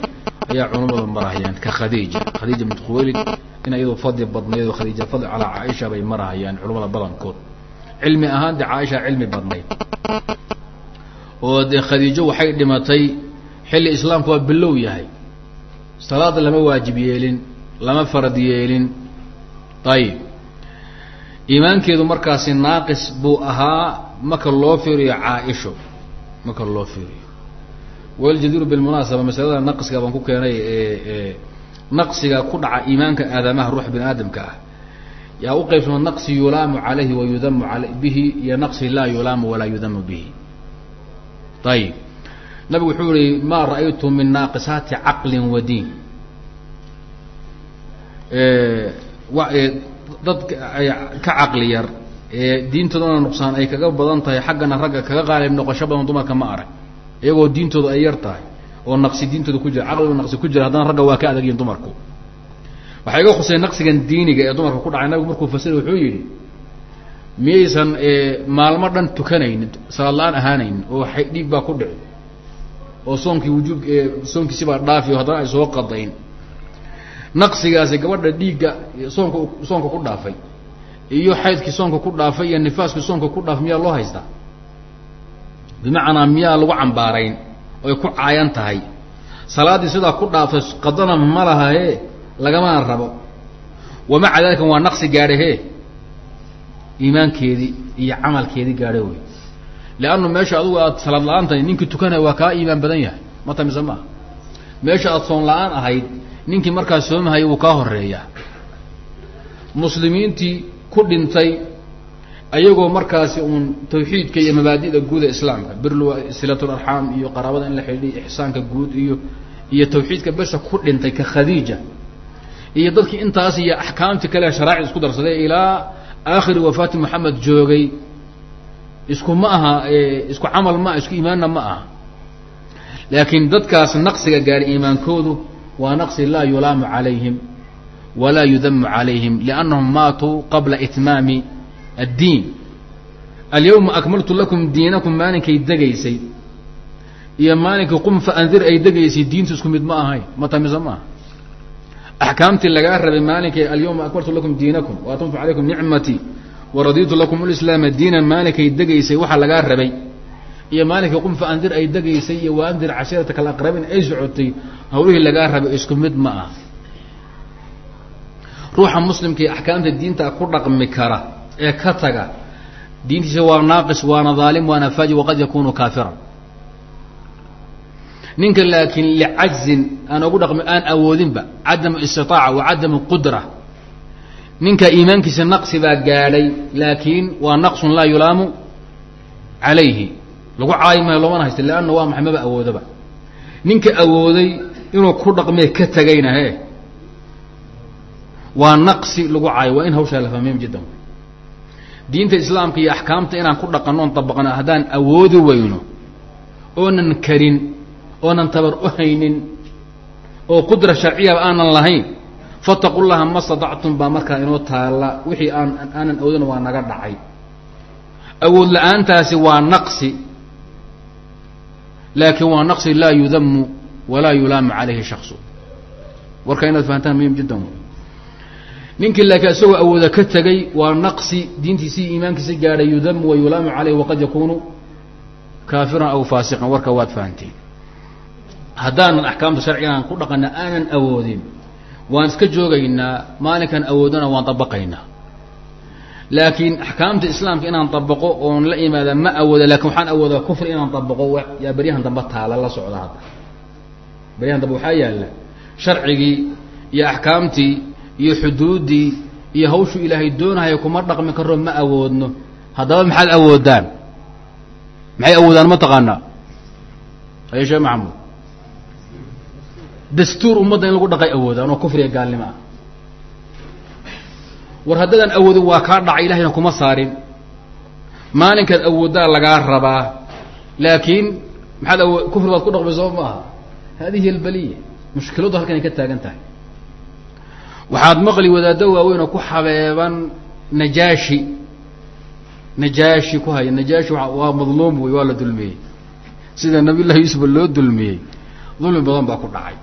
ayaa culamadu marahayaan ka khadiija. Khadiija bint khuwaylid in iyadoo fadli badnayd oo khadiija fadli calaa caaisha bay marahayaan culamada badankood cilmi ahaan dee caaisha cilmi badnayd oo dee khadiijo waxay dhimatay xilli islaamku waa bilow yahay. Salaada lama waajib yeelin lama farad yeelin. Ayib iimaankeedu markaasi naaqis buu ahaa marka loo fiiriyo caaisho. Marka loo fiiriyo. Waljadiiru bilmunaasaba masalada naqsiga baan ku keenay naqsiga ku dhaca iimaanka aadamaha ruuxa bini aadamka ah yaa u qaybsama naqsi yulaamu calayhi wa yudamu bihi iyo naqsi laa yulaamu walaa yudamu bihi. Ayib nabigu wuxuu yihi maa ra'aytu min naaqisaati caqlin wa diin. Dad ka caqli yar ee diintoodana nuqsaan ay kaga badan tahay xaggana ragga kaga qaalib noqosho badan dumarka ma arag. Iyagoo diintooda ay yar tahay oo naqsi diintooda ku jira caqligu naqsi ku jira haddana ragga waa ka adagyihin dumarku waxaa iga khusay naqsigan diiniga ee dumarka ku dhacay. Nabigu markuu fasiray wuxuu yidhi miyaysan maalmo dhan tukanaynin salaad la'aan ahaanaynin oo dhiig baa ku dhici oo soonkii wujuub soonkiisibaa dhaafi o haddana ay soo qadayn. Naqsigaasi gabadha dhiigga soonka soonka ku dhaafay iyo xaydkii soonka ku dhaafay iyo nifaaskii soonka ku dhaafay miyaa loo haystaa? Bimacnaa miyaa lagu cambaarayn oy ku caayan tahay? Salaaddii sidaa ku dhaaftay qadana ma lahae lagamana rabo. Wamaca dalika waa naqsi gaadhahe iimaankeedii iyo camalkeedii gaadha wey leannu meesha adugu aad salaad la'aan tahay ninkii tukanaya waa kaa iimaan badan yahay. Ma tamise maaha? Meesha aad soon la'aan ahayd ninkii markaa soomahaya wuu kaa horeeyaa muslimiintii ku dhintay ayagoo markaasi uun tawxiidka iyo mabaadida guuda islaamka birlu silatul arxaam iyo qaraabada in la xidhiy ixsaanka guud iyo iyo tawxiidka besa ku dhintay ka khadiija iyo dadkii intaas iyo axkaamtii kale sharaacid isku darsaday ilaa aakhiri wafaati moxamed joogay isku ma aha isku camal ma aha isku iimaanna ma aha. Laakiin dadkaas naqsiga gaari iimaankoodu waa naqsi laa yulaamu calayhim walaa yudamu calayhim liannahum maatuu qabla itmaami addiin. Alyawma akmaltu lakum diinakum maalinkay degaysay. Iyo maalinkii qum fa ay degaysay diintu isku mid ma ahayn ma tamise ma aha axkaamtii lagaa rabay maalinkay alyawma akmaltu lakum diinakum wa atamtu calaykum nicmatii waraditu lakum lislaama diinan maalinkay degaysay waxaa lagaa rabay. Iyo maalinkii qum fa andir ay degaysay iyo wa andir alaqrabiin ay socotay hawlihii lagaa rabay isku mid ma ah ruuxa muslimkii axkaamta diinta ku dhaqmi kara ee ka taga diintiisa waa naaqis waana dhaalim waana faaji waqad yakunu kaafiran ninka laakiin licajzin aan ugu dhaqmi aan awoodinba cadamu istitaaca wa cadamu qudra ninka iimaankiisa naqsi baa gaadhay laakiin waa naqsun laa yulaamu calayhi. Lagu caayi maayo loomana haysta leanna waa maxay maba awoodaba ninka awooday inuu ku dhaqmee ka tegayna he waa naqsi lagu caayo waa in hawshaa la fahmeyim jiddan. Diinta islaamka iyo axkaamta inaan ku dhaqanno oon dabaqno haddaan awoodi weyno oonan karin oonan tabar u haynin oo qudra sharciyaba aanan lahayn fataqu llaha ma stadactum baa markaa inoo taalla. Wixii aan aanan awoodin waa naga dhacay. Awood la'aantaasi waa naqsi. Laakiin waa naqsi laa yudamu walaa yulaamu calayhi shaksu warka inaad fahantaan muhiim jiddan ninkii laakiin isagoo awooda ka tegay waa naqsi diintiisii iimaankiisi gaadhay yudamu wa yulaamu calayhi waqad yakunu kaafiran aw faasiqan. Warka waad fahanteen haddaanan axkaamta sharcigaan ku dhaqana aanan awoodin waan iska joogaynaa maalinkan awoodana waan dabaqaynaa. Laakiin axkaamta islaamka inaan dabaqo oon la imaada ma awooda laakiin waxaan awoodaa kufri inaan dabaqo yaa beryahan dambe taala la socda hadda. Beryahan dambe waxaa yaalla. Sharcigii iyo axkaamtii iyo xuduuddii iyo hawshuu ilaahay doonahaya kuma dhaqmi karo ma awoodno. Haddaba maxaad awoodaan? Maxay awoodaan? Ma taqaanaa? Haye sheekh maxamuud dastuur ummadda in lagu dhaqay awoodaan oo kufriga gaalnimo ah war haddadaan awoodin waa kaa dhacay ilahayna kuma saarin. Maalinkaad awooddaa lagaa rabaa. Laakiin maxaad awo kufri baad ku dhaqmay soo ma aha hadihi albaliya mushkiladu halkan ay ka taagan tahay. Waxaad maqli wadaaddo waaweyn oo ku xabeeban najaashi. Najaashi ku haya. Najaashi waa madluum wey waa la dulmiyey. Sida nabiy llahi yuusufa loo dulmiyey dulmi badan baa ku dhacay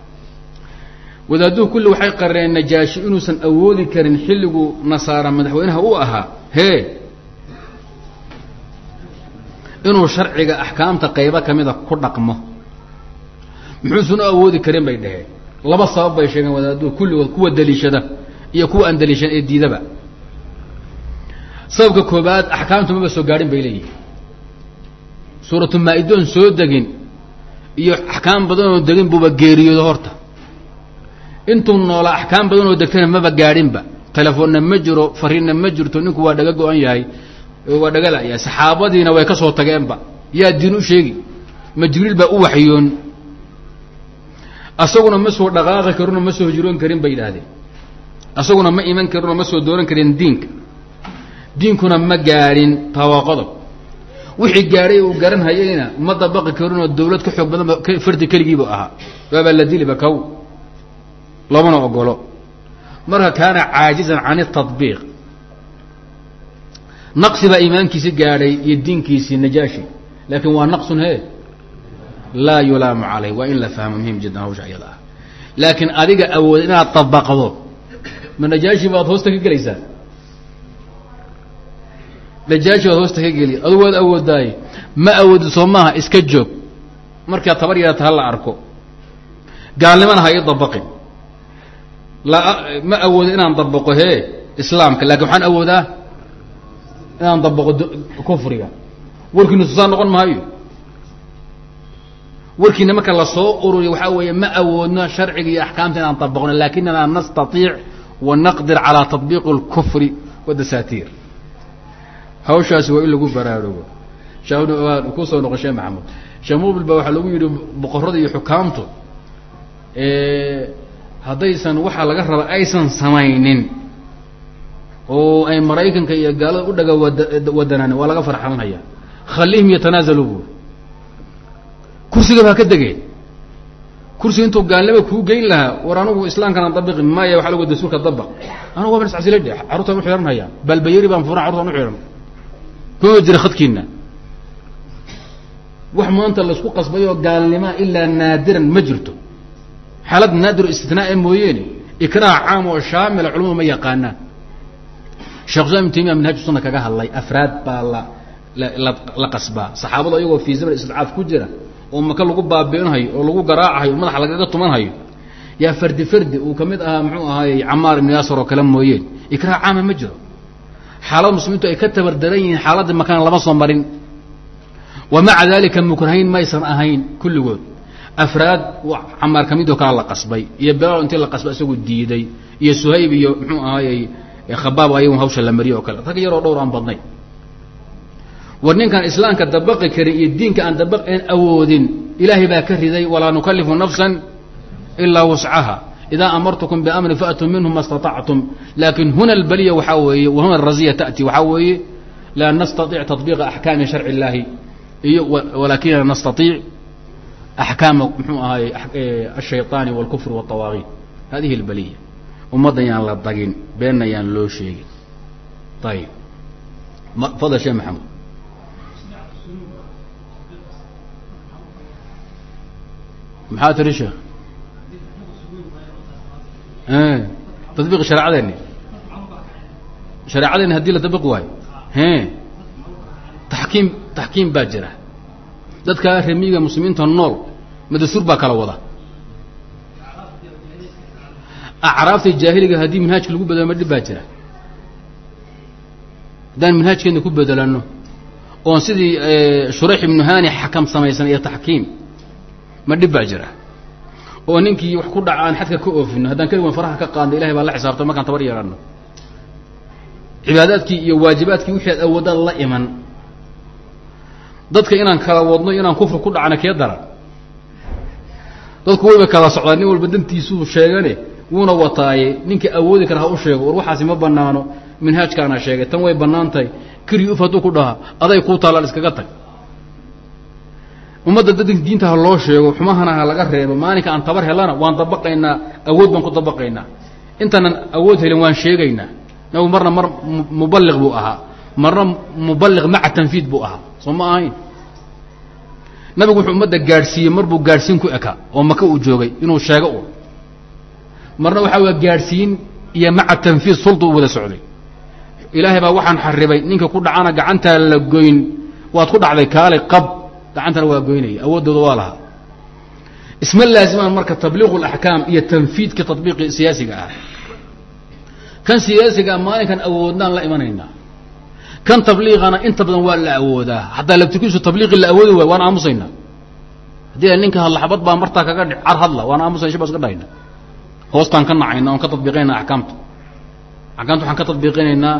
wadaaduhu kulli waxay qareen najaashi inuusan awoodi karin xilligu nasaara madaxweynaha u ahaa. Hee inuu sharciga axkaamta qaybo kamida ku dhaqmo. Muxuusan u awoodi karin bay dhaheen. Laba sabab bay sheegeen wadaaduhu kulligood kuwa daliishada iyo kuwa aan daliishan ee diidaba. Sababka koobaad axkaamtu maba soo gaadhin bay leeyihiin suuratu maa-idoon soo degin iyo axkaam badan oo degin buuba geeriyoodo horta intuu noolaa axkaam badan oo degtana maba gaadhinba. Telefoonna ma jiro fariinna ma jirto ninku waa dhaga go-an yahay waa dhaga la-yahay saxaabadiina way ka soo tageenba. Yaa diin u sheegi. Ma jibriil baa u waxyoon. Asaguna ma soo dhaqaaqi karinoo ma soo hijroon karin bay yidhaahdeen. Asaguna ma iman karinoo ma soo dooran karin diinka. Diinkuna ma gaadhin taa waa wixii gaadhay uu garan hayayna ma dabaqi karinoo dawlad ka xoog badanba fardi keligiibu ahaa. Waabaa la diliba kow loomana ogolo marka kaana caajizan can اtaطbiiq naqsi baa iimaankiisi gaadhay iyo diinkiisii najaashi. Laakiin waa naqsun he laa yulaamu calayh waa in la fahmo muhiim jiddan hawsha ayada ah. Laakiin adiga awood inaad dabaqdo ma najaashi baad hoosta ka gelaysaa? Najaashi baad hoosta ka geli adugu waad awoodaaye ma awoodi soo maaha iska joog. Markaad tabar yarata hala arko. Gaalnimana ha ii dabaqin ma awoodo inaan dabaqo hee islaamka. Lakin waxaan awoodaa inaan dabaqo kufriga. Warkiina tusaa noqon maayo. Warkiina marka la soo ururiyo waxaa weeye ma awoodno sharciga iyo axkaamta inaan dabaqno lakinana nastaiic wa naqdir calaa taطbiiq اlkufri wadasaatiir hawshaasi waa in lagu baraarugo. Kusoo noqon sheekh maxamed sheekh mubil ba waxaa lagu yidhi boqorada xukaamtu haddaysan waxaa laga raba aysan samaynin oo ay maraykanka iyo gaalada u dhaga wada wadanaan waa laga farxalanaya khaliihim yatanaazalu buuri kursiga baa ka degeen. Kursiga intuu gaalnimo kuu geyn lahaa war anugu islaamkana dabiqi maya waxa lagu dastuurka dabaq anugu waa iscasila dhe carruurtaan u xihan hayaa balbayeri baan furan carurtaan u xihan kuma jira khadkiina wax maanta la isku qasbayoo gaalnimaa ilaa naadiran ma jirto xaalad naadir istinaae mooyeene ikraaha caam oo shaamila culamadu ma yaqaanaan shekh islam ibn taymiya minhaj sunna kaga hadlay afraad baa la la qasbaa. Saxaabadu ayagoo fii zaman istidcaaf ku jira oo maka lagu baabi'inhayo oo lagu garaacahayo madaxa lagaga tumanhayo yaa fardi fardi uu ka mid ahaa muxuu ahaayey camaar ibnu yaasir oo kale mooyeen. Ikraah caama ma jiro. Xaalad muslimiintu ay ka tabardaran yihiin xaaladda makaan lama soo marin. Wa maca dalika mukrahayn maysan ahayn kulligood afraad camaar ka midoo kala la qasbay iyo bilaal intii la qasbay isagoo diiday iyo suhayb iyo muxuu ahaayey khabaab ayagu hawsha la mariye oo kale rag yaroo dhowr aan badnay war ninkaan islaamka dabaqi karin iyo diinka aan dabaqi aan awoodin ilaahay baa ka riday walaa nukalifu nafsan ilaa wuscaha idaa amartukum biamrin faatuu minhu ma staطactum laakin huna albaliya waxaa weeye wahuna araziya ta'ti waxaa weeye laa nastaiic taطbiiqa axkaami sharci اllaahi iyo walakinana nastaiic axkaama mxuu ahaay ashayطaani wاlkufr wالطawaagiin hadihi اlbaliya ummadda yaan la dagin beenna yaan loo sheegin ayib fadl sheekh maxamed maxaa tiri sheekh tabiq shareecadeeni shareecadeeni hadii la dabiq waayo he taxkiim taxkiim baa jira dadka remiga muslimiinta nool madasuur baa kala wada. Acraabta jaahiliga haddii manhaajka lagu bedelo ma dhib baa jira. Haddaan manhaajkeena ku bedelano oon sidii shurayx ibnu hani xakam samaysan iyo taxkiim ma dhib baa jira. Oo ninkii wax ku dhaca aan xadka ka oofino haddaan keligan faraha ka qaadna ilahay baa la xisaabtay markaan tabar yeehanno cibaadaadkii iyo waajibaadkii wixii ad awoodaan la iman dadka inaan kala wadno inaan kufri ku dhacna kee daran? Dadku wayba kala socdaan nin walba dantiisuu sheegane wuuna wataaye ninka awoodi kara ha u sheego war waxaasi ma banaano manhaajkaana sheegay tan way bannaan tahay keri uf hadduu ku dhaha aday kuu taalaan iskaga tag. Ummadda dadka diinta ha loo sheego xumahana ha laga reebo maalinka aan tabar helana waan dabaqaynaa awood baan ku dabaqaynaa. Intaanan awood helin waan sheegaynaa. Nabigu marna mar muballiq buu ahaa marna muballiq maca tanfiid buu ahaa soo ma ahayn. Nabigu wuxuu ummadda gaadhsiiyey mar buu gaadhsiin ku eka oo maka uu joogay inuu sheego u marna waxaa waa gaadhsiin iyo maca tanfiid sulda u wada socday. Ilaahay baa waxaan xaribay ninka ku dhacana gacantaa la goyn. Waad ku dhacday kaalay qab gacantana waa goynaya awooddooda waa lahaa. Isma laazimaan marka tabliiqu اlaxkaam iyo tanfiidka tabiiqi siyaasiga ah. Kan siyaasigaa maalinkan awoodnaan la imanaynaa kan tabliiqana inta badan waa la awoodaa. Hataa laftirkiisu tabliiqi la awoodi waay waan aamusaynaa. Haddii ninka hadlaxbad baa martaa kaga dhi car hadla waan aamusayna shibaa iska dhahayna. Hoostaan ka nacayna oon ka tabiiqinayna axkaamta. Axkaamta waxaan ka tabiiqinaynaa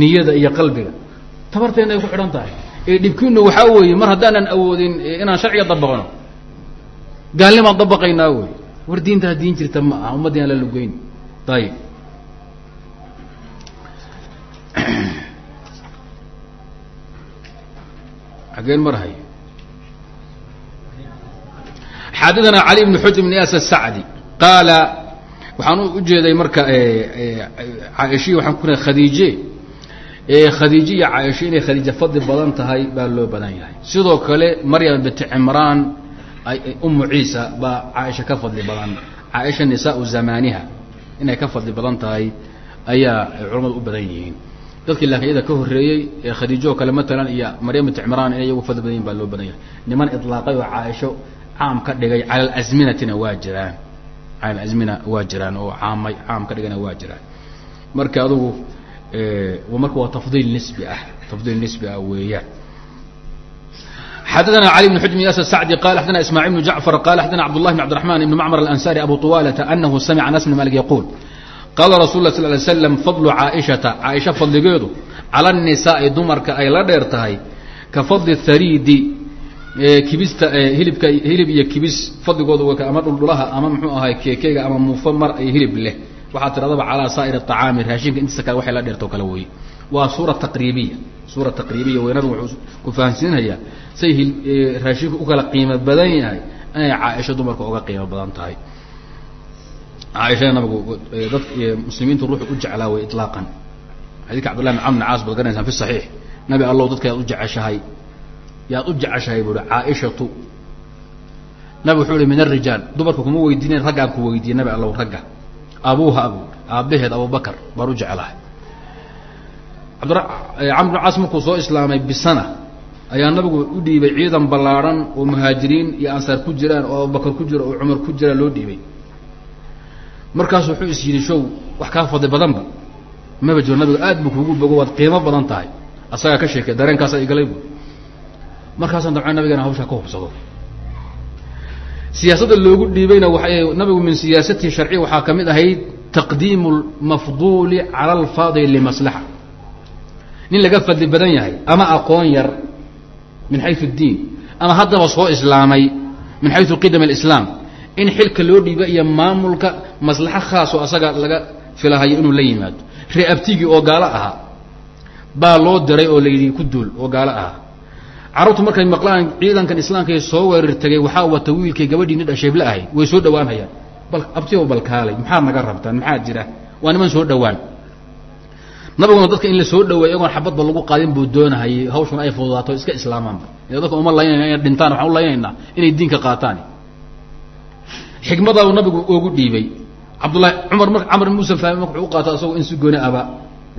niyada iyo qalbiga. Tabarteenna ay ku xidhan tahay. Ee dhibkiinu waxaa weeye mar haddaanan awoodin inaan sharciga dabaqno gaalnimaan dabaqaynaa wey war diintaa diin jirta ma aha ummaddi aan la lugeyn. Ayib xaggeen marhayo xaadana cali ibn xujr ibn iyas asacdi qaala waxaan u jeeday marka caaishiyi waxaan ku khadiije khadiije iyo caaisho inay khadiije fadli badan tahay baa loo badan yahay. Sidoo kale maryam bint cimraan umu ciisa baa caaisha ka fadli badan. Caaisha nisaau zamaniha inay ka fadli badan tahay ayaa culamadu u badan yihiin dadkii laakiyada ka horeeyey ee khadiijo kale matalan iyo maryamint cimraan inay iyagu fadl badayin baa loo badan yahay niman ilaaqay oo caaisho caam ka dhigay cala waa jiraan. Cala waa jiraan oo caamay caam ka dhigana waa jiraan. Marka adugu marka waa tafdiil nisbi ah tafdiil nisbi ah weeyaan qaala rasul la sl l slam fadlu caaishata caaisha fadligeedu cala annisaai dumarka ay la dheer tahay ka fadli thariidi kibista hilibka hilib iyo kibis fadligooda ama dhuldhulaha ama mxuu ahay keekeyga ama muufo mar ay hilib leh waxaa tiradaba calaa saa'ir acaami raashinka intiisa kale waxay la dheertao kale weeye waa suura taqriibiya suura taqriibiya weynadu wuxuu ku fahamsiinayaa say raashinku u kala qiimo badan yahay inay caaisho dumarka uga qiimo badan tahay caaishada nabigu dad muslimiintu ruuxu u jeclaa way ilaaqan xadidka cabdullah bin camr caas baad garanaysaan fi saxiix. Nabi allow dadka u jeceshahay yaad u jeceshahay buu hi caaishatu. Nabi wuxuu ihi min arijaal dumarka kuma weydiinayn raggaan ku weydiiyey nabi allow ragga. Abuuha abu aabbaheed abubakar baan u jeclahay. Camr bin caas markuu soo islaamay bisana ayaa nabigu u dhiibay ciidan ballaadhan oo muhaajiriin iyo ansaar ku jiraan oo abubakar ku jiro oo cumar ku jiraan loo dhiibay markaasu wuxuu is yidhi show wax kaa fadli badanba. Maba jiro nabiga aad buu kugu bogo waad qiimo badan tahay. Asagaa ka sheekay dareenkaasaa igalay bu markaasaan dabcan nabigana hawshaa ka hubsado. Siyaasadda loogu dhiibayna waay nabigu min siyaasatihi sharciya waxaa ka mid ahayd taqdiimu lmafduuli cala alfaadili limaslaxa. Nin laga fadli badan yahay ama aqoon yar min xayu اdiin ama haddaba soo islaamay min xayu qidam اlislaam in xilka loo dhiiba iyo maamulka maslaxo khaasoo asaga laga filahayo inuu la yimaado. Reeabtigii oo gaalo ahaa baa loo diray oo la yidhi ku duul oo gaalo ah carabtu markay maqlaan ciidankan islaamkay soo weerar tegay waxaa wata wiilkay gabadhii nin dhasheeble ahay way soo dhawaanhayaan bal abtioo maxaad naga rabtaan maxaa jira? Waa niman soo dhawaan. Nabiguna dadka in la soo dhaweey iyagoon xabadba lagu qaadin buu doonahayay hawshuna ay fududaato iska islaamaanba dadka uma laynayna inay dhintaan waxaan u laynaynaa inay diinka qaataan xikmadaa nabigu ogu dhiibay. Cabdullahi cumar mar camar muusa fahmi marka wuxuu u qaato asagoo in si gooni aba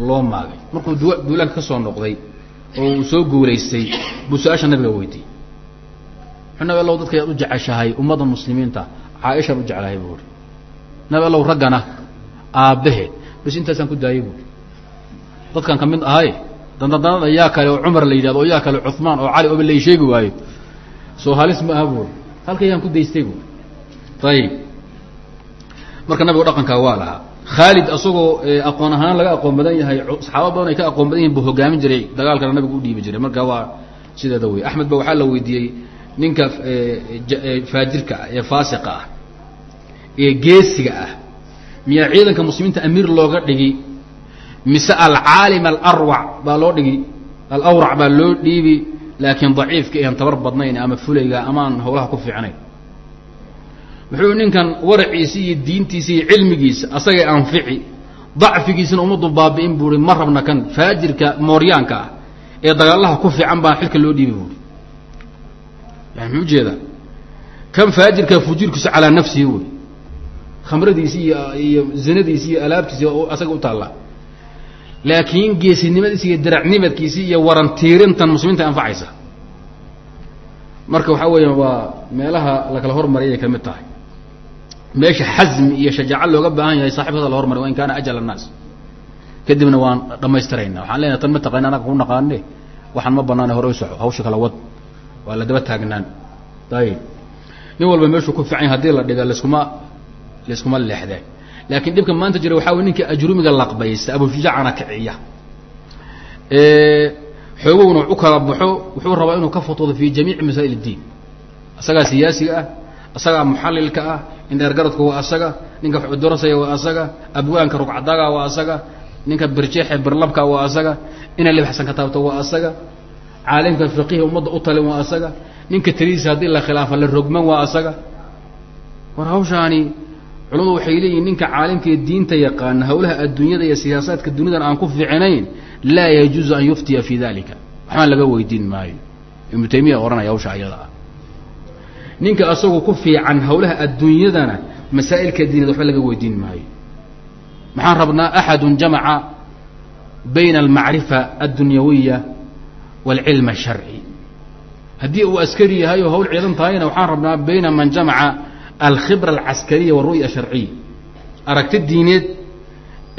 loo maagay. Markuu du duulaanka ka soo noqday oo uu soo guulaystay buu su'aasha nabiga weydiiyey. Muxuu nabi allow dadka yaad u jeceshahay ummadda muslimiinta caaishaan u jeclahay buuri nabi allow raggana aabbaheed bas intaasaan ku daayay buuri dadkan ka mid ahay dandadanada yaa kale oo cumar la yidhahdo oo yaa kale cuثmaan oo cali oba lay sheegi waayo. Soo halis ma aha buuri halkayaan ku daystay buuri ayib marka nabigu dhaqankaa waa lahaa. Khaalid asagoo aqoon ahaan laga aqoon badan yahay saxaaba badan ay ka aqoon badan yihiin buu hogaamin jiray. Dagaalkana nabigu u dhiibi jiray. Marka waa sideeda wey axmed ba waxaa la weydiiyey ninka faajirka ah ee faasiqa ah ee geesiga ah. Miyaa ciidanka muslimiinta amiir looga dhigi? Mise alcaalim alarwac baa loo dhigi? Alawrac baa loo dhiibi? Laakiin daciifka aan tabar badnayn ama fulayga amaan hawlaha ku fiicnayn wuxuu ninkan waraciisa iyo diintiisa iyo cilmigiisa asagay anfici dacfigiisana ummaddu baabi'in buuri ma rabna kan faajirka mooryaanka ah ee dagaalaha ku fiican baa xilka loo dhiibi buuri yani muxuu u jeedaa kan faajirka fujiirkiisa calaa nafsihi wey khamradiisi iyo iyo zinadiisi iyo alaabtiisi asaga u taallaa. Laakiin geesinimadiisa iyo daracnimadkiisi iyo warantiirintan muslimiinta anfacaysa marka waxaa weeya waa meelaha lakala hormariyay ka mid tahay meesha xasmi iyo shajaaca looga baahan yahay saaxibkada la hormariy wa in kaana ajal annaas. Kadibna waan dhamaystirayna waxaan leenahay tan ma taqaani anaga ku naqaane waxaan ma banaana hore soco. Hawsha kala wad. Waa la daba taagnaan. Ayib nin walba meeshuu ku fiican yahay haddii la dhiga laskuma laiskuma leexdeen laakiin dhibka maanta jira waxaa wey ninka ajrumiga laqbaysta abushujacana kiciya. Xoogowna u kala baxo wuxuu rabaa inuu ka fatwado fi jamiici masaa'il اdiin asagaa siyaasiga ah asagaa muxalilka ah indheergaradku waa asaga ninka dorasaya waa asaga abwaanka rugcadaga waa asaga ninka birjeexe birlabka waa asaga ina libxsan ka taabto waa asaga caalimka fiqihi ummadda u talin waa asaga ninka taliisa haddii la khilaafa la rogman waa asaga. War hawshaani culamadu waxay leeyihiin ninka caalimka ee diinta yaqaana hawlaha adduunyada iyo siyaasaadka dunidan aan ku fiicnayn laa yajuuzu an yuftiya fi dalika waxbaan laga weydiin maayo. Ibnu taymiya ohanaya hawsha ayada. ah ninka asagoo ku fiican hawlaha adduunyadana masaa'ilka diineed waxba laga weydiin maayo. Maxaan rabnaa axadun jamaca bayna almacrifa addunyawiya waalcilm asharci haddii uu askari yahay oo hawl ciidan tahayna waxaan rabnaa bayna man jamaca alkhibra alcaskariya waru'ya sharciya. Aragti diineed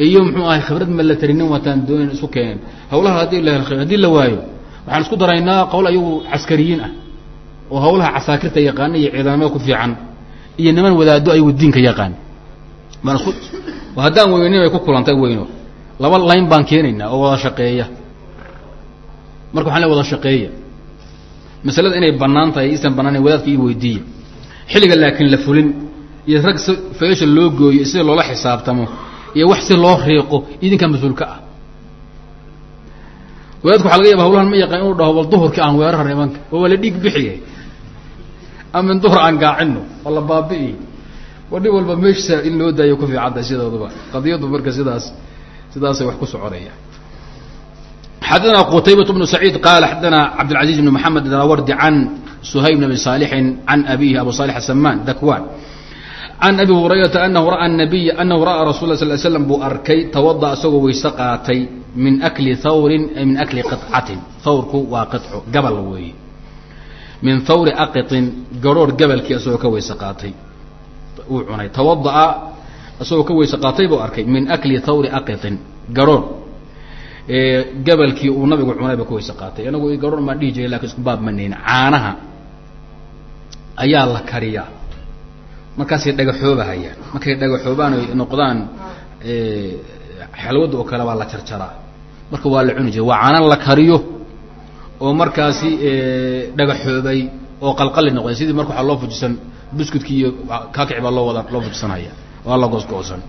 iyo muxuu ahay khibrad malatarinin wataan doonan isku keeneen. Hawlaha haddii haddii la waayo waxaan isku daraynaa qowl ayagu caskariyiin ah oo hawlaha casaakirta yaqaana iyo ciidamada ku fiican iyo niman wadaado ayagu diinka yaqaan. Haddaan weynin ay ku kulantay weyno. Laba layn baan keenaynaa oo wada shaqeeya. Marka waxaan le wada shaqeeya. Masalada inay bannaan tahay isan banaanayn wadaadka ii weydiiya. Xilliga laakiin la fulin iyo rag si feesha loo gooyo sida loola xisaabtamo iyo wax si loo riiqo idinka mas'uulka ah. Wadaadku waxa laga yaba hawlahan ma yaqaan inuu dhaho bal duhurkii aan weerar nimanka oo waa la dhiig bixiye ama in duhur aan gaacino waa la baabi'i wa nin walba meeshiisa in loo daayo ku fiicanta sidooduba qadiyadu marka sidaas sidaasay wax ku soconaya xadana qtaybaة بن سعيid qal xadana cabdالعaزيز بن محamed darawardi عan سhayb بن صالح عan abihi abu صالح السمان dakwan عan abi هurayرaةa أnahu raأى النabiy أnahu ra'ى rasul ه sل sلم buu arkay tawada isagoo weyse qaatay min أkli hawrin min akli qaطcatin hawrku waa qaطco gabal weeye min hawri aqiin garoor gabalkii isagoo ka weyse qaatay. Uu cunay. Tawadaa isagoo ka weyse qaatay buu arkay. Min akli thawri aqiin garoor. Gabalkii uu nabigu cunayba ka weyse qaatay. Inagu garoor maa dhihi jiray laakiin isku baab caanaha ayaa la kariyaa. Markaasay dhagaxoobahayaan markay dhagaxoobaan oy noqdaan xalwada oo kale waa la jarjaraa marka waa la cuni jiray. Waa caana la kariyo oo markaasi dhagaxoobay oo qalqali noqday. Sidii marka waxaa loo fujisan buskudki iyo kaakici baa loo wada loo fujisanaya waa la goosgoosan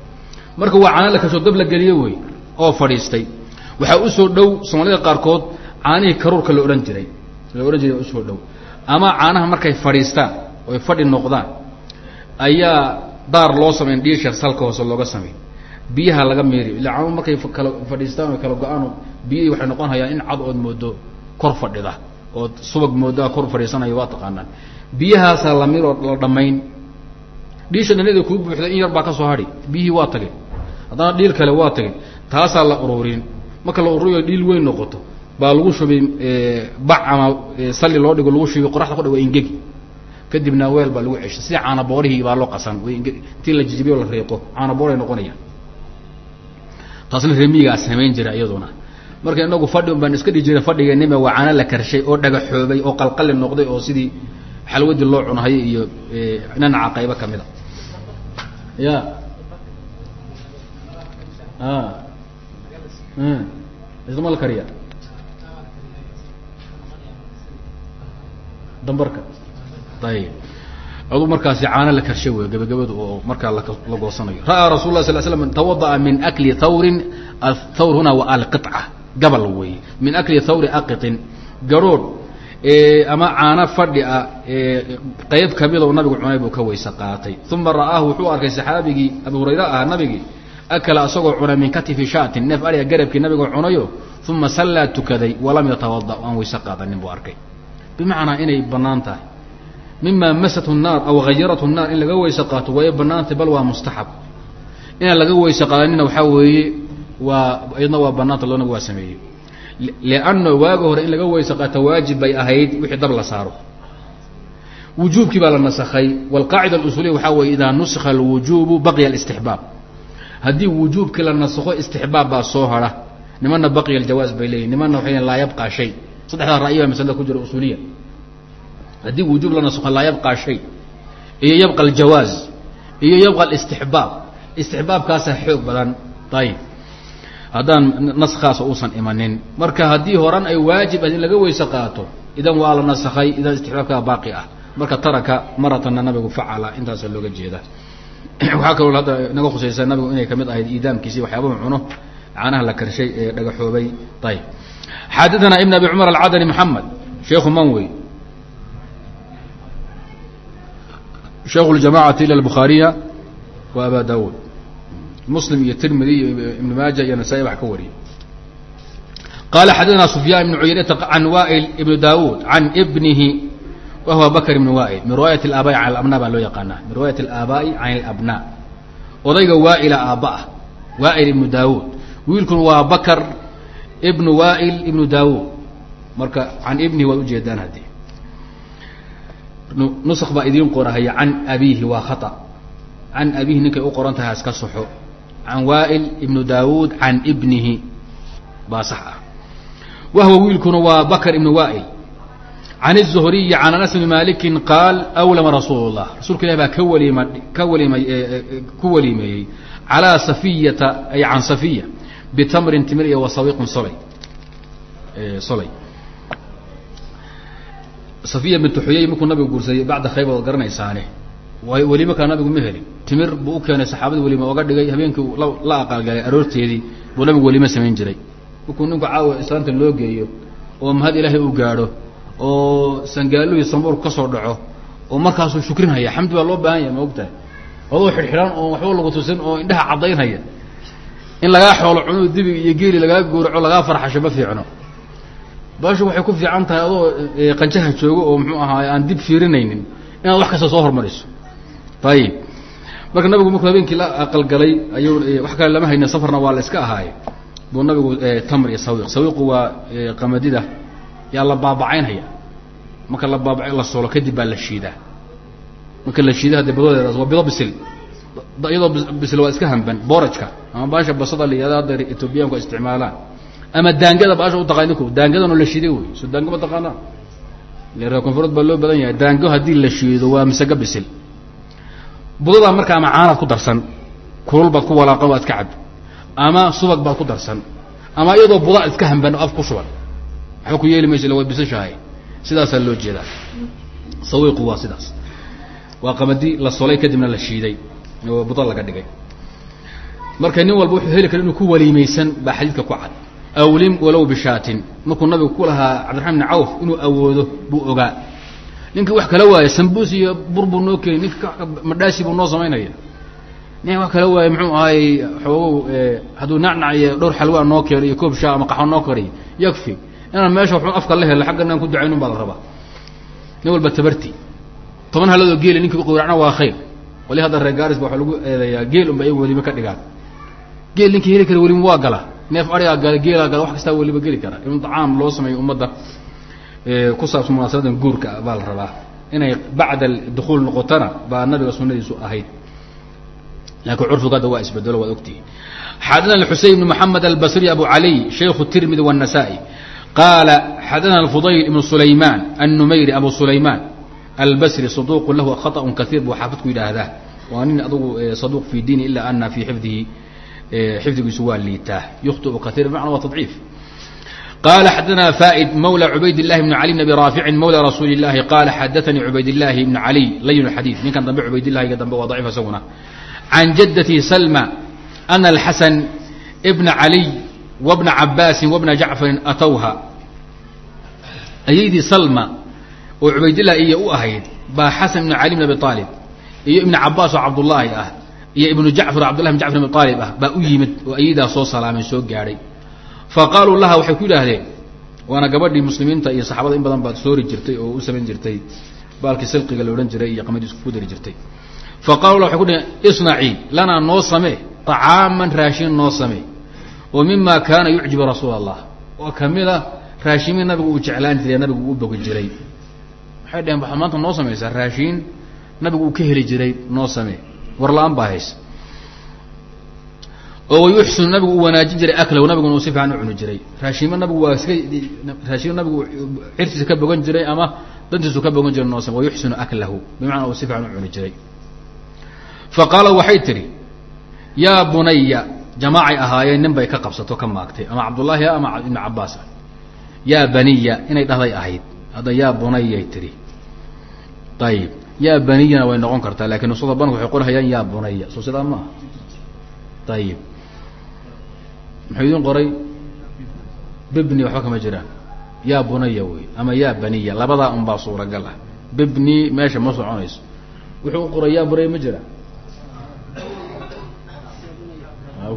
marka waa caana la ka soo dab la geliyo wey oo fadhiistay. Waxaa u soo dhow soomaalida qaarkood caanihii karuurka la odhan jiray la odhan jiray u soo dhow. Ama caanaha markay fadhiistaan oy fadhi noqdaan ayaa daar loo samayn dhiisha salka hoose looga samayn biyaha laga meeriyo illa caanuhu markay kala fadhiistaan o kala go'aan biyihii waxay noqon hayaan in cad ood moodo kor fadhida ood subag moodaa kor fadhiisanayo waa taqaanaan. Biyahaasaa la miroo la dhammayn. Dhiisha dhanada kuu buuxda in yar baa ka soo hadhi biyihii waa tagay haddana dhiil kale waa tagay taasaa la ururin marka la ururiyo dhiil weyn noqoto baa lagu shubay bac ama salli loo dhigo lagu shubay qoraxda ku dhig waa ingegi kadibna weel baa lagu ceshay sida caanaboorihii baa loo qasan way ingegi intii la jijibiyo la riiqo caanabooray noqonayaan. Taasna remigaa samayn jira iyaduna marka inagu fadhi un baan iska dhihi jiray fadhigeennima waa caano la karshay oo dhagaxoobay oo qalqali noqday oo sidii xalwadii loo cunahayo iyo nanaca qaybo ka mid a. Ya. Isma la kariya dambarka. Ayib adu markaasi caano la karshay wey gabagabadu oo markaa la goosanayo. Ra'aa rasul lah sal slam tawada'a min akli thawrin athawr huna wa alqiطca gabal wey min akli thawri aqiطin garoodh ama caano fadhi a qayb ka mid oo nabigu cunay buu ka weyse qaatay. Uma ra'aahu wuxuu arkay saxaabigii abu hurayra ahaa nabigii akala asagoo cunay min katifi shaatin neef ariga garabkii nabigoo cunayo uma sallaa tukaday walam yatawada aan weyse qaadanin buu arkay. Bimacnaa inay bannaan tahay. Mima masathu naar aw hayarathu naar in laga weyse qaato way banaantay bal waa mustaxab. Inaan laga weyse qaadanina waxaa weeye waa iyadna waa banaanta loonaga waa sameeyey lianna waaga hore in laga weyse qaato waajib bay ahayd wixii dab la saaro. Wujuubkii baa la nasakhay. Walqaacida alusuliya waxaa weye idaa nusikha alwujuubu baqiya alistixbaab. Haddii wujuubkii la nasakho istixbaab baa soo hara. Nimana baqiya aljawaaz bay leeyihiin nimana waxay laa yabqaa shay. Saddexdaa ra'yi baa masalada ku jira usuuliya haddii wujuub la nasakho laa yabqaa shay. Iyo yabqa aljawaaz. Iyo yabqa alistixbaab. Istixbaabkaasaa xoog badan. Ayib haddaan naskaasa uusan imanin. Marka haddii horan ay waajib ahayd in laga weyse qaato idan waa la nasakhay idan istixbaabkaa baaqi ah. Marka taraka maratanna nabigu facala intaasa looga jeeda. Waxaa kaloo hadda naga khusaysa nabigu inay ka mid ahayd iidaamkiisi waxyaabahu cuno caanaha la karshay ee dhagaxoobay. Ayib xaadaثana ibn abi cumar alcadani maxamed sheikhu man wey sheikhu ljamacati ila bukhaariya wa aba dawud muslim iyo tirmidi iyo ibn maaja iyo nasaa-i wax ka wariyay qaala xadadana sufyaan ibn cuyayata can wail ibn daawuud can ibnihi wa huwa bakr ibn wail min riwaayat alaabaai can alabna baa loo yaqaanaa. Min riwaayat alaabaai can alabna. Odayga waaila aabba ah waail ibnu daawuud wiilkun waa bakar ibnu waail ibnu daawuud marka can ibnihi waad ujeedaan haddii. Nusq baa idiin qorahaya can abiihi waa khata. Can abiihi ninkay u qoran tahay aska soxo can wail ibnu dawud can ibnihi baa sax ah wahwa wiilkuna waa bakr ibn wail can الzuhriyi can anas bni maliki qaal awlama rasuul الlah rasuulka ilah baa ka waliima ka waliimay ku waliimeeyey calىa safiyata ay can safiya bitamrin timir iyo wasawiqin solay solay safiya bintu xuyay markuu nabigu guursaday bacda khaybar ood garanaysaane welima kaa nabigu ma helin. Timir buu u keenay saxaabada welima oga dhigay habeenkii la aqalgalay aroorteedii buu nabigu welima samayn jiray. Markuu ninku caawa islaanta loo geeyo oo mahad ilaahay uu gaadho oo sangaaluhii sambuurku ka soo dhaco oo markaasuu shukrinhaya xamdi baa loo baahan yahay ma ogtahay? Adoo xidhxidhan oo waxba lagu tusin oo indhaha caddaynhaya. In lagaa xoolo cuno dibig iyo geeli lagaa gouraco lagaa farxasho ma fiicno. Baashu waxay ku fiican tahay adoo qanjaha joogo oo muxuu ahaay aan dib fiirinaynin inaad wax kasta soo hormariso ayib marka nabigu markuu habeenkii la aqalgalay ayuu wax kale lama hayna safarna waa la iska ahaaye buu nabigu tamr iyo sawiq. Sawiqu waa qamadida. Yaa la baabacaynhaya marka la baaba la solo kadib baa la shiidaa. Marka la shiida hadde badodeedaas waa bido bisil. Iyadoo bisil waa iska hamban borajka ama baasha basada la yihahdo hadda etoobiyaanku isticmaalaan. Ama daangada baasha utaqaa ninku daangadanoo la shiiday wey. So daango ma taqaanaa? Reer koonfureed baa loo badan yahay. Daango haddii la shiido waa misaga bisil budadaa marka ama caanaad ku darsan kulul baad ku walaaqan waa iska cab ama subag baad ku darsan. Ama iyadoo budaa iska hamban af ku shuban. Waxba ku yeeli mayso illa way bisashahay sidaasaa loo jeedaa. Sawiiqu waa sidaas. Waa qamadi la solay kadibna la shiiday. Oo budo laga dhigay. Marka nin walba wuxuu heli kara inuu ku waliimaysan baa xadiidka ku cad. Awlim walow bishaatin. Markuu nabigu ku lahaa cabdiraxmaan bn cawf inuu awoodo buu ogaa ninkii wax kala waaya sambuus iyo bur buu noo keeni ninka madhaasi buu noo samaynaya nin wax kala waaya muxuu ahaay xoogow hadduu nacnac iyo dhowr xalwaa noo keeno iyo koob shaa ama qaxwo noo kariy yakfi. Inaan meesha waxu afka la helo xaggan aan ku ducaynun baa la rabaa. Nin walba tabarti. Toban haladoo geeli ninkii uqawracna waa khayr. Wali hadda reer gaaris ba waxaa lagu eedeeyaa geel unba iyagu weliba ka dhigaan geel ninkii heli kara weliba waa gala neef arigaa gala geelaa gala wax kastaa weliba geli kara. In dacaam loo sameeyo ummadda ku saabsan munaasabadan guurka baa la rabaa inay bacda dukuul noqotana baa nabiga sunadiisu ahayd laakiin curfigu hadda waa isbedelo waad ogtihi xadana xusein bn mحamed albasri abu عaliي shayku الtirmidi والنasائي qaala xadana الfudayl ibn sulayman الnumayri abu sulayman albasri صaduq lahu khaطأ kaثiir buu xaafidku yidhaahdaa waa nin adugu saduq fi diini ila ana fi xifdihi xifdigiisu waa liitaa yukhطئ kaثيr bmacna waa تضciif qala xadana faid mawlى cubayd الlahi bn عali bn abi raafici mawlى rasuuli الlahi qala xadaanii cubayd الlahi bn عali layn xadiiث ninkan dambe cubayd lahiga dambe waa ضaciif isaguna can jadati slma أن الxسن بن علي وبن عabاasi وبنa جaعفر atwha ayaydii slma oo cubaydالlah iyo u ahayd baa xaسن بن علي بن أبي طالب iyo iبن cabaas oo cabdاللaahi ah iyo iبن jaعفر عبدالله بن جعفر بن طالب ah baa u yimid oo ayadaa soo salaamay soo gaadhay faqaaluu laha waxay ku yidhaahdeen waana gabadhii muslimiinta iyo saxaabada in badan baad soori jirtay oo u samayn jirtay baalkii silqiga la odhan jiray iyo qamadii iskuku dari jirtay. Faqalu la way ku dhaheen isnacii lanaa noo samee acaaman raashin noo samee oo mima kaana yucjibu rasuula allah oo kamida raashimiin nabigu uu jeclaan jiray nabigu uu bogi jiray. Waxay dhaheen waxaad maanta noo samaysaa raashiin nabigu uu ka heli jiray noo samee war la'aan baa hays oo wayuxsinu nabigu uu wanaajin jiray aklahu nabiguna uu si fiican u cuni jiray. Raashimo nabigu waa iska raashimo nabigu cirtiisa ka bogan jiray ama dantiisu ka bogan jiray noo same wayuxsinu aklahu bimacnaa uu si fiican u cuni jiray. Faqaala waxay tidhi yaa bunaya jamaacay ahaayeen nin bay ka qabsato ka maagtay ama cabdullaahi ama ibnu cabaas ah. Yaa baniya inay dhahday ahayd. Hadda yaa bunayay tidhi. Ayib yaa baniyana way noqon kartaa laakiin nusada banku waxay qorhayaan yaa bunaya soo maaha. Ayib muxuu idin qoray? Bibni waxba kama jiraan. Yaa bunaya wey ama yaa baniya labadaa un baa suuragal ah. Bibni meesha ma soconayso. Wuxuu u qoray yaa bunaya ma jira.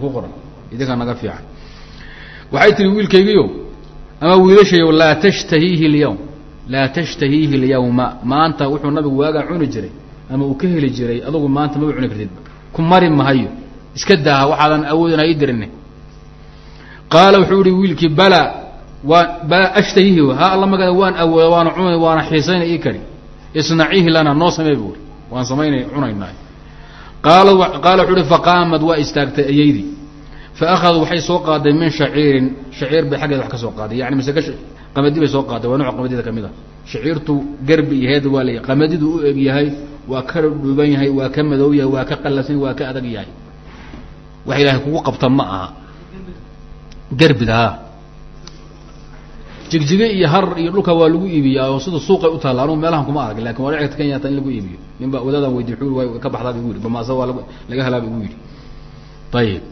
Ku qoran idinkaa naga fiican. Waxay tihi wiilkaygiyo ama wiilashayo laa tashtahiihi اlyawm laa tashtahiihi اlyawma maanta wuxuu nabigu waagaa cuni jiray ama uu ka heli jiray adugu maanta maba cuni kartidba ku mari mahayo iska daaha waxaadan awoodin ha ii dirini qaala wuxuu yihi wiilkii bala waan bala ashtahiihi ha alla magada waan awooda waana cunay waana xiisayna ii kari. Isnaciihi lana noo samey bu waan samaynay cunaynaa qaala qaala wuxuu uhi faqaamad waa istaagtay ayaydii faakaduu waxay soo qaaday min shaciirin shaciir bay xaggeeda wax ka soo qaaday. Yani maseke qamadi bay soo qaaday waa nooc qamadida ka mid a. Shaciirtu garbi iyo waa leeyahy qamadidu u eg yahay waa ka dhuuban yahay waa ka madow yahay waa ka qallasan waa ka adag yahay. Wax ilaahay kugu qabta ma aha garbida ha jigjige iyo har iyo dhulka waa lagu iibiyaa oo sida suuqay u taalla anugu meelahan kuma arag laakiin waa dhecta kenya ta in lagu iibiyo. Nin baa wadaadaan weydiy way ka baxdaa ba igu yidhi bamaasa waa laga helaa ba yidhi. Ayib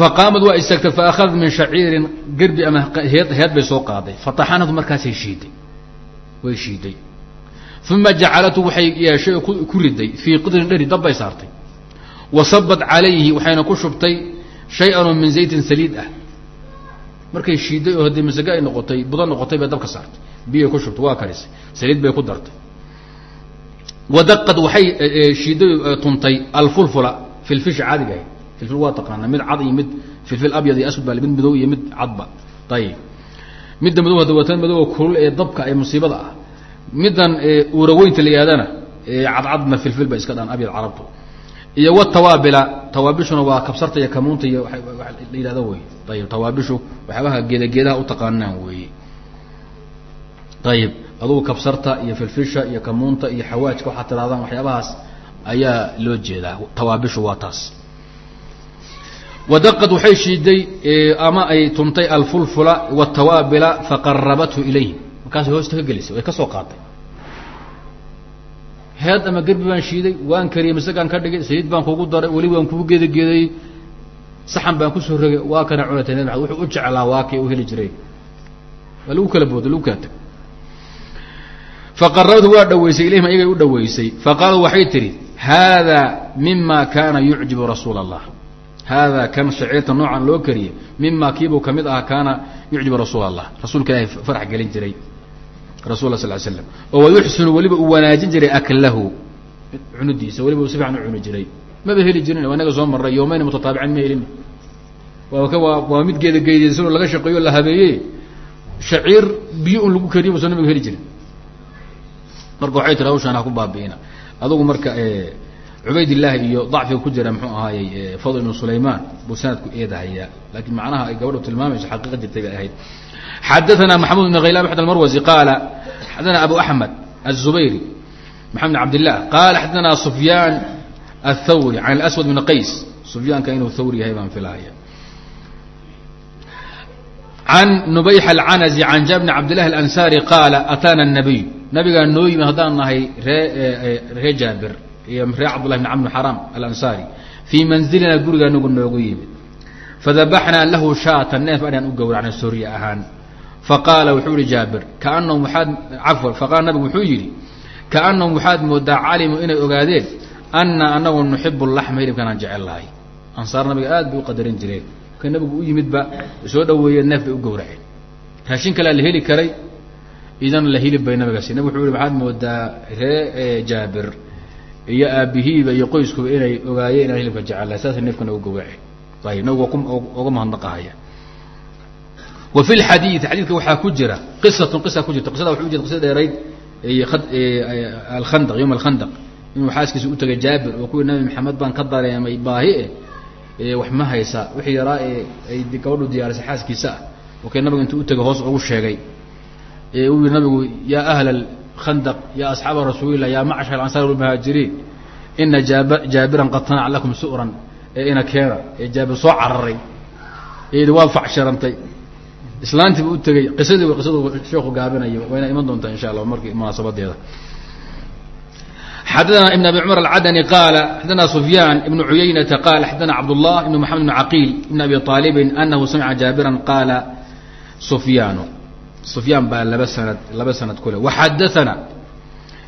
faqaamad waa istaagtay faakhadat min shaciirin gerbi ama heed heed bay soo qaaday. Fataxanatu markaasay shiiday. Way shiiday. Uma jacalatu waxay yeeshay ku riday fii qidrin dheri dab bay saartay. Wa calayhi waxayna ku shubtay shay-an oo min zaytin saliid ah markay shiiday oo haddii masage ay noqotay budo noqotay bay dabka saartay biyay ku shubtay waa karisay saliid bay ku dartay wadaqad waxay shiiday tuntay alfulfula filfisha caadiga ahayd filfil waa taqaanaa mid cad iyo mid filfil abyad iyo aswad baa mid madow iyo mid cadba ayib midda madow hadda watan madow kulul ee dabka ee musiibada ah middan uuraweynta la yihahdana cadcadna filfil ba iska dhaan abyad carabtu iyo watawaabila tawaabishuna waa kabsarta iyo kamuunta iyo la yidhahda wey ayib tawaabishu waxyaabaha geeda geedaha u taqaanaan weeye ayib adugu kabsarta iyo filfisha iyo kamuunta iyo xawaajka waxaad tirahdaan waxyaabahaas ayaa loo jeedaa. Tawaabishu waa taas. Wadaqad waxay shiiday ama ay tuntay alfulfula watawaabila faqarabathu ilayh markaasay hoosta ka gelisay way ka soo qaatay heed ama gerbi baan shiiday waan kariyey masagaan ka dhigay saliid baan kugu daray weli waan kugu geedageedayey saxan baan ku soo rogay waa kana cunatay nabi maxamed wuxuu u jeclaa waa u heli jiray. Waa lagu kala booda lagu kala tag faqarabtu waa dhaweysay ilayhim ayagay u dhaweysay faqaaluu waxay tihi hada mima kana yucjibu rasuula allah hada kan shaciirta noocan loo kariyey mima kiibuu ka mid ahaa kaana yucjibu rasuul allah rasuulka ilahay farax gelin jiray rasul la sal slam oo wayuxsinu weliba uu wanaajin jiray aklahu cunudiisa weliba uu si fiican u cuni jiray. Maba heli jirin waa inaga soo marray yoomayn mutataabican ma helin. Waa waa mid geeda geydeysanoo laga shaqeeyo la habeeye shaciir biyo un lagu kariyo buusan nabigu heli jirin marka waxay tiri hawshaan ha ku baabi'ina. Adugu marka cubaydillaahi iyo dacfiga ku jira muxuu ahaayey fadl ibnu sulayman buu sanadku eedahayaa. Laakiin macnaha ay gabadhu tilmaamayso xaqiiqa jirtay bay ahayd xadaثna maxamud بn haylan axmed almarwasi qaala xadaثna abu axmed الzubayri maxamed bn cabdillah qaala xadaثna sufyaan الthawri can اlaswad bn qays sufyaanka inuu thawri yahay baan filahaya can nubayx alcanazi can jaab bn cabd llahi alansari qaala ataana الnabiy nabigaa noo yimid haddaan nahay ree ree jaabir iyo ree cabdullahi bn camr bn xaram alansari fii manzilina gurigaa nagu noogu yimid fadabaxnaa lahu shaatan neef adhaan u gowracnay soorya ahaan faqaala wuxuu yihi jaabir kaanahum waxaad cafwan faqaala nabigu wuxuu yidhi kaanahum waxaad moodaa calimuu inay ogaadeen ana anagu nuxibu laxma hilibkan aan jecel ansaar nabiga aad bay u qadarin jireen marka nabigu u yimidba soo dhaweeyeen neef bay u gowraceen raashin kalea la heli karay idan la hilib bay nabiga si nabig wuxuu yihi waxaad moodaa ree jaabir iyo aabihiiba iyo qoyskuba inay ogaayeen inaan hilibka jecel saasay neefkana u gowraceen oga mahadnaqahaya wa fi lxadiid xadiidka waxaa ku jira qisatun qisa ku jirta. Qisada waxa u jeeda qisada dheerayd alkhandaq yowma alkhandaq. Inuu xaaskiisa u tegay jaabir oo kuwii nabi maxamed baan ka dareemay baahi e wax ma haysa. Wixii yaraa ee ay gabadhu diyaarisay xaaskiisa ah oo kay nabigu intuu utegay hoos ugu sheegay. Ee uu yihi nabigu yaa ahla alkhandaq ya asxaaba rasuulillah ya macshar alansaar walmuhaajiriin ina jaab jaabiran qad tanac lakum su'ran ee ina keena ee jaabir soo cararay eedi waa facshirantay islaantiiba u tegey qisadii w qisadu sheeku gaabinayo wayna iman doontaa insha allah markii munaasabadeeda xadana ibn abi cumar alcadani qaala xadana sufyaan ibnu cuyaynata qaala xadana cabdullah ibn maxamed ibn caqiil ibn abi aalibin anahu samica jaabiran qaala sufyaanu sufyaan baa laba sanad laba sanad kule waxadaana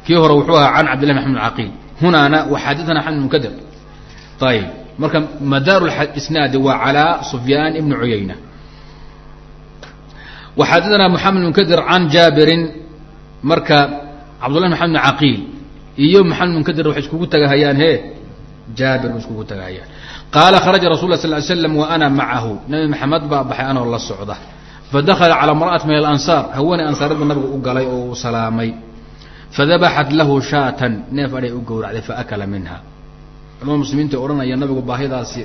kii hore wuxuu ahaa can cabdillahi maxamed bn caqiil hunaana waxadaana axmed munkadir. Ayib marka madaaru isnaadi waa calaa sufyaan ibni cuyayna waxadana maxamed munkadir can jaabirin marka cabdullahi maxamed bn caqiil iyo maxamed munkadir waxay iskugu tagahayaan he jaabir ba iskugu tagahayaan. Qaala kharaja rasul sal ly slam wa ana macahu. Nabi maxamed baa baxay anoo la socda. Fadakala calaa mar'at min alansaar. Haweeney ansaareedba nabiga u galay oo uu salaamay. Fadabaxat lahu shaatan. Neef adhay u gowracday faakala minha culamada muslimiinta odhanaya nabigu baahidaasi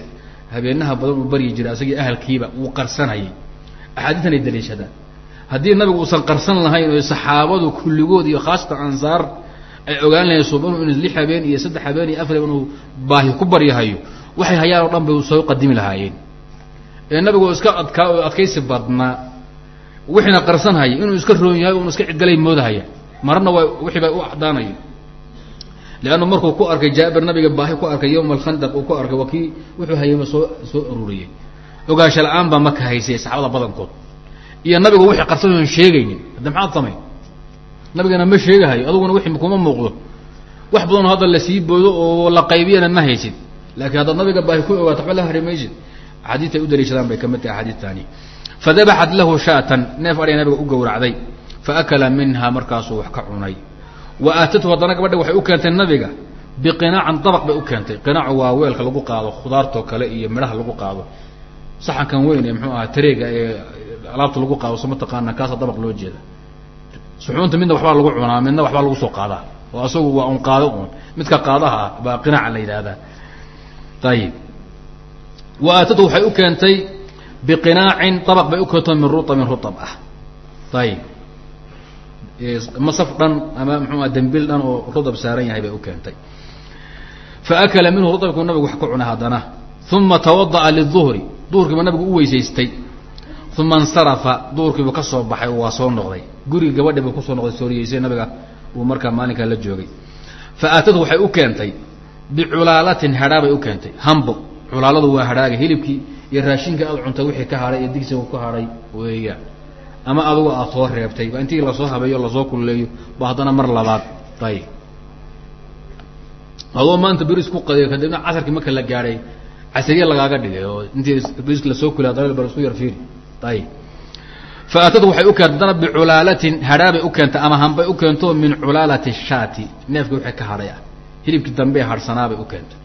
habeenaha badan uu baryi jiray asagii ahalkiiba wuu qarsanayay. Axaadiitan ay daliishadaan. Haddii nabigu uusan qarsan lahayn oo saxaabadu kulligood iyo khaasatan ansaar ay ogaan lahayn suubanu inuu lix habeen iyo saddex habeen iyo afar habeen baahi ku baryahayo waxay hayaan oo dhan bay soo qadimi lahaayeen. Ee nabigu iska adkaa oo adkaysi badnaa. Wixiina qarsanhaya inuu iska roon yahay unu iska cidgalay moodahaya. Marna waa wixii bay u acdaanaya leannu markuu ku arkay jaabir nabiga baahi ku arkay yowma alkhandaq uu ku arkay waa kii wuxuu hayayba soo soo ururiyey ogaansha la'aan baa maka haysay saxaabada badankood iyo nabigu wixii qarsan oon sheegaynin hadda maxaad samayn nabigana ma sheegahayo aduguna wixii kuma muuqdo wax badanoo hadda la sii boodo oo la qaybiyana ma haysid laakiin haddaad nabiga baahi ku ogaato waxba la hari maysid ay u daliishadaan bay ka mid tahay axaadiistaani fadabaxat lahu shaatan neef adhay nabiga u gowracday faakala minha markaasuu wax ka cunay wa aatathu haddana gabadha waxay u keentay nabiga biqinaacan dabaq bay u keentay. Qinaacu waa weelka lagu qaado khudaartoo kale iyo midhaha lagu qaado. Saxankan weyn ee muxuu ahaa tareega ee alaabta lagu qaado so mataqaana kaasa dabaq loo jeeda. Suxuunta midna waxbaa lagu cunaa midna waxbaa lagu soo qaadaa. Oo asagu waa un qaado un midka qaadaha ah baa qinaaca la yidhaahdaa. Ayib wa aatathu waxay u keentay biqinaacin dabaq bay u keento min rutabin rutab ah. Ayib masaf dhan ama mxuua dambil dhan oo rudab saaran yahay bay u keentay. Faakala minhu rudabkuu nabigu wax ku cunay haddana. Uma tawada'a liلظuhri duhurkiiba nabigu u weysaystay. Uma insarafa duhurkiibu ka soo baxay waa soo noqday. Gurigi gabadhi buu ku soo noqday sooriyeysay nabiga uu markaa maalinkaa la joogay. Faatadhu waxay u keentay biculaalatin hadhaabay u keentay hambo. Culaaladu waa hadhaaga hilibkii iyo raashinka aad cuntay wixii ka hadhay iyo digsiga ku hadhay weeyaan ama adugu aad soo reebtay. Ba intii la soo habeeyo la soo kululeeyo ba haddana mar labaad ayib adoo maanta beris ku qadiyo kadibna casarkii marka la gaadhay casariya lagaaga dhigay oo intii beriska la soo kuliya dal bal isku yar fiiri ayib fa atadu waxay u keentay dana biculaalatin hadhaabay u keentay ama hambay u keento min culaalati shaati. Neefki wixii ka hadhay ah hilibkii dambe harhsanaabay u keentay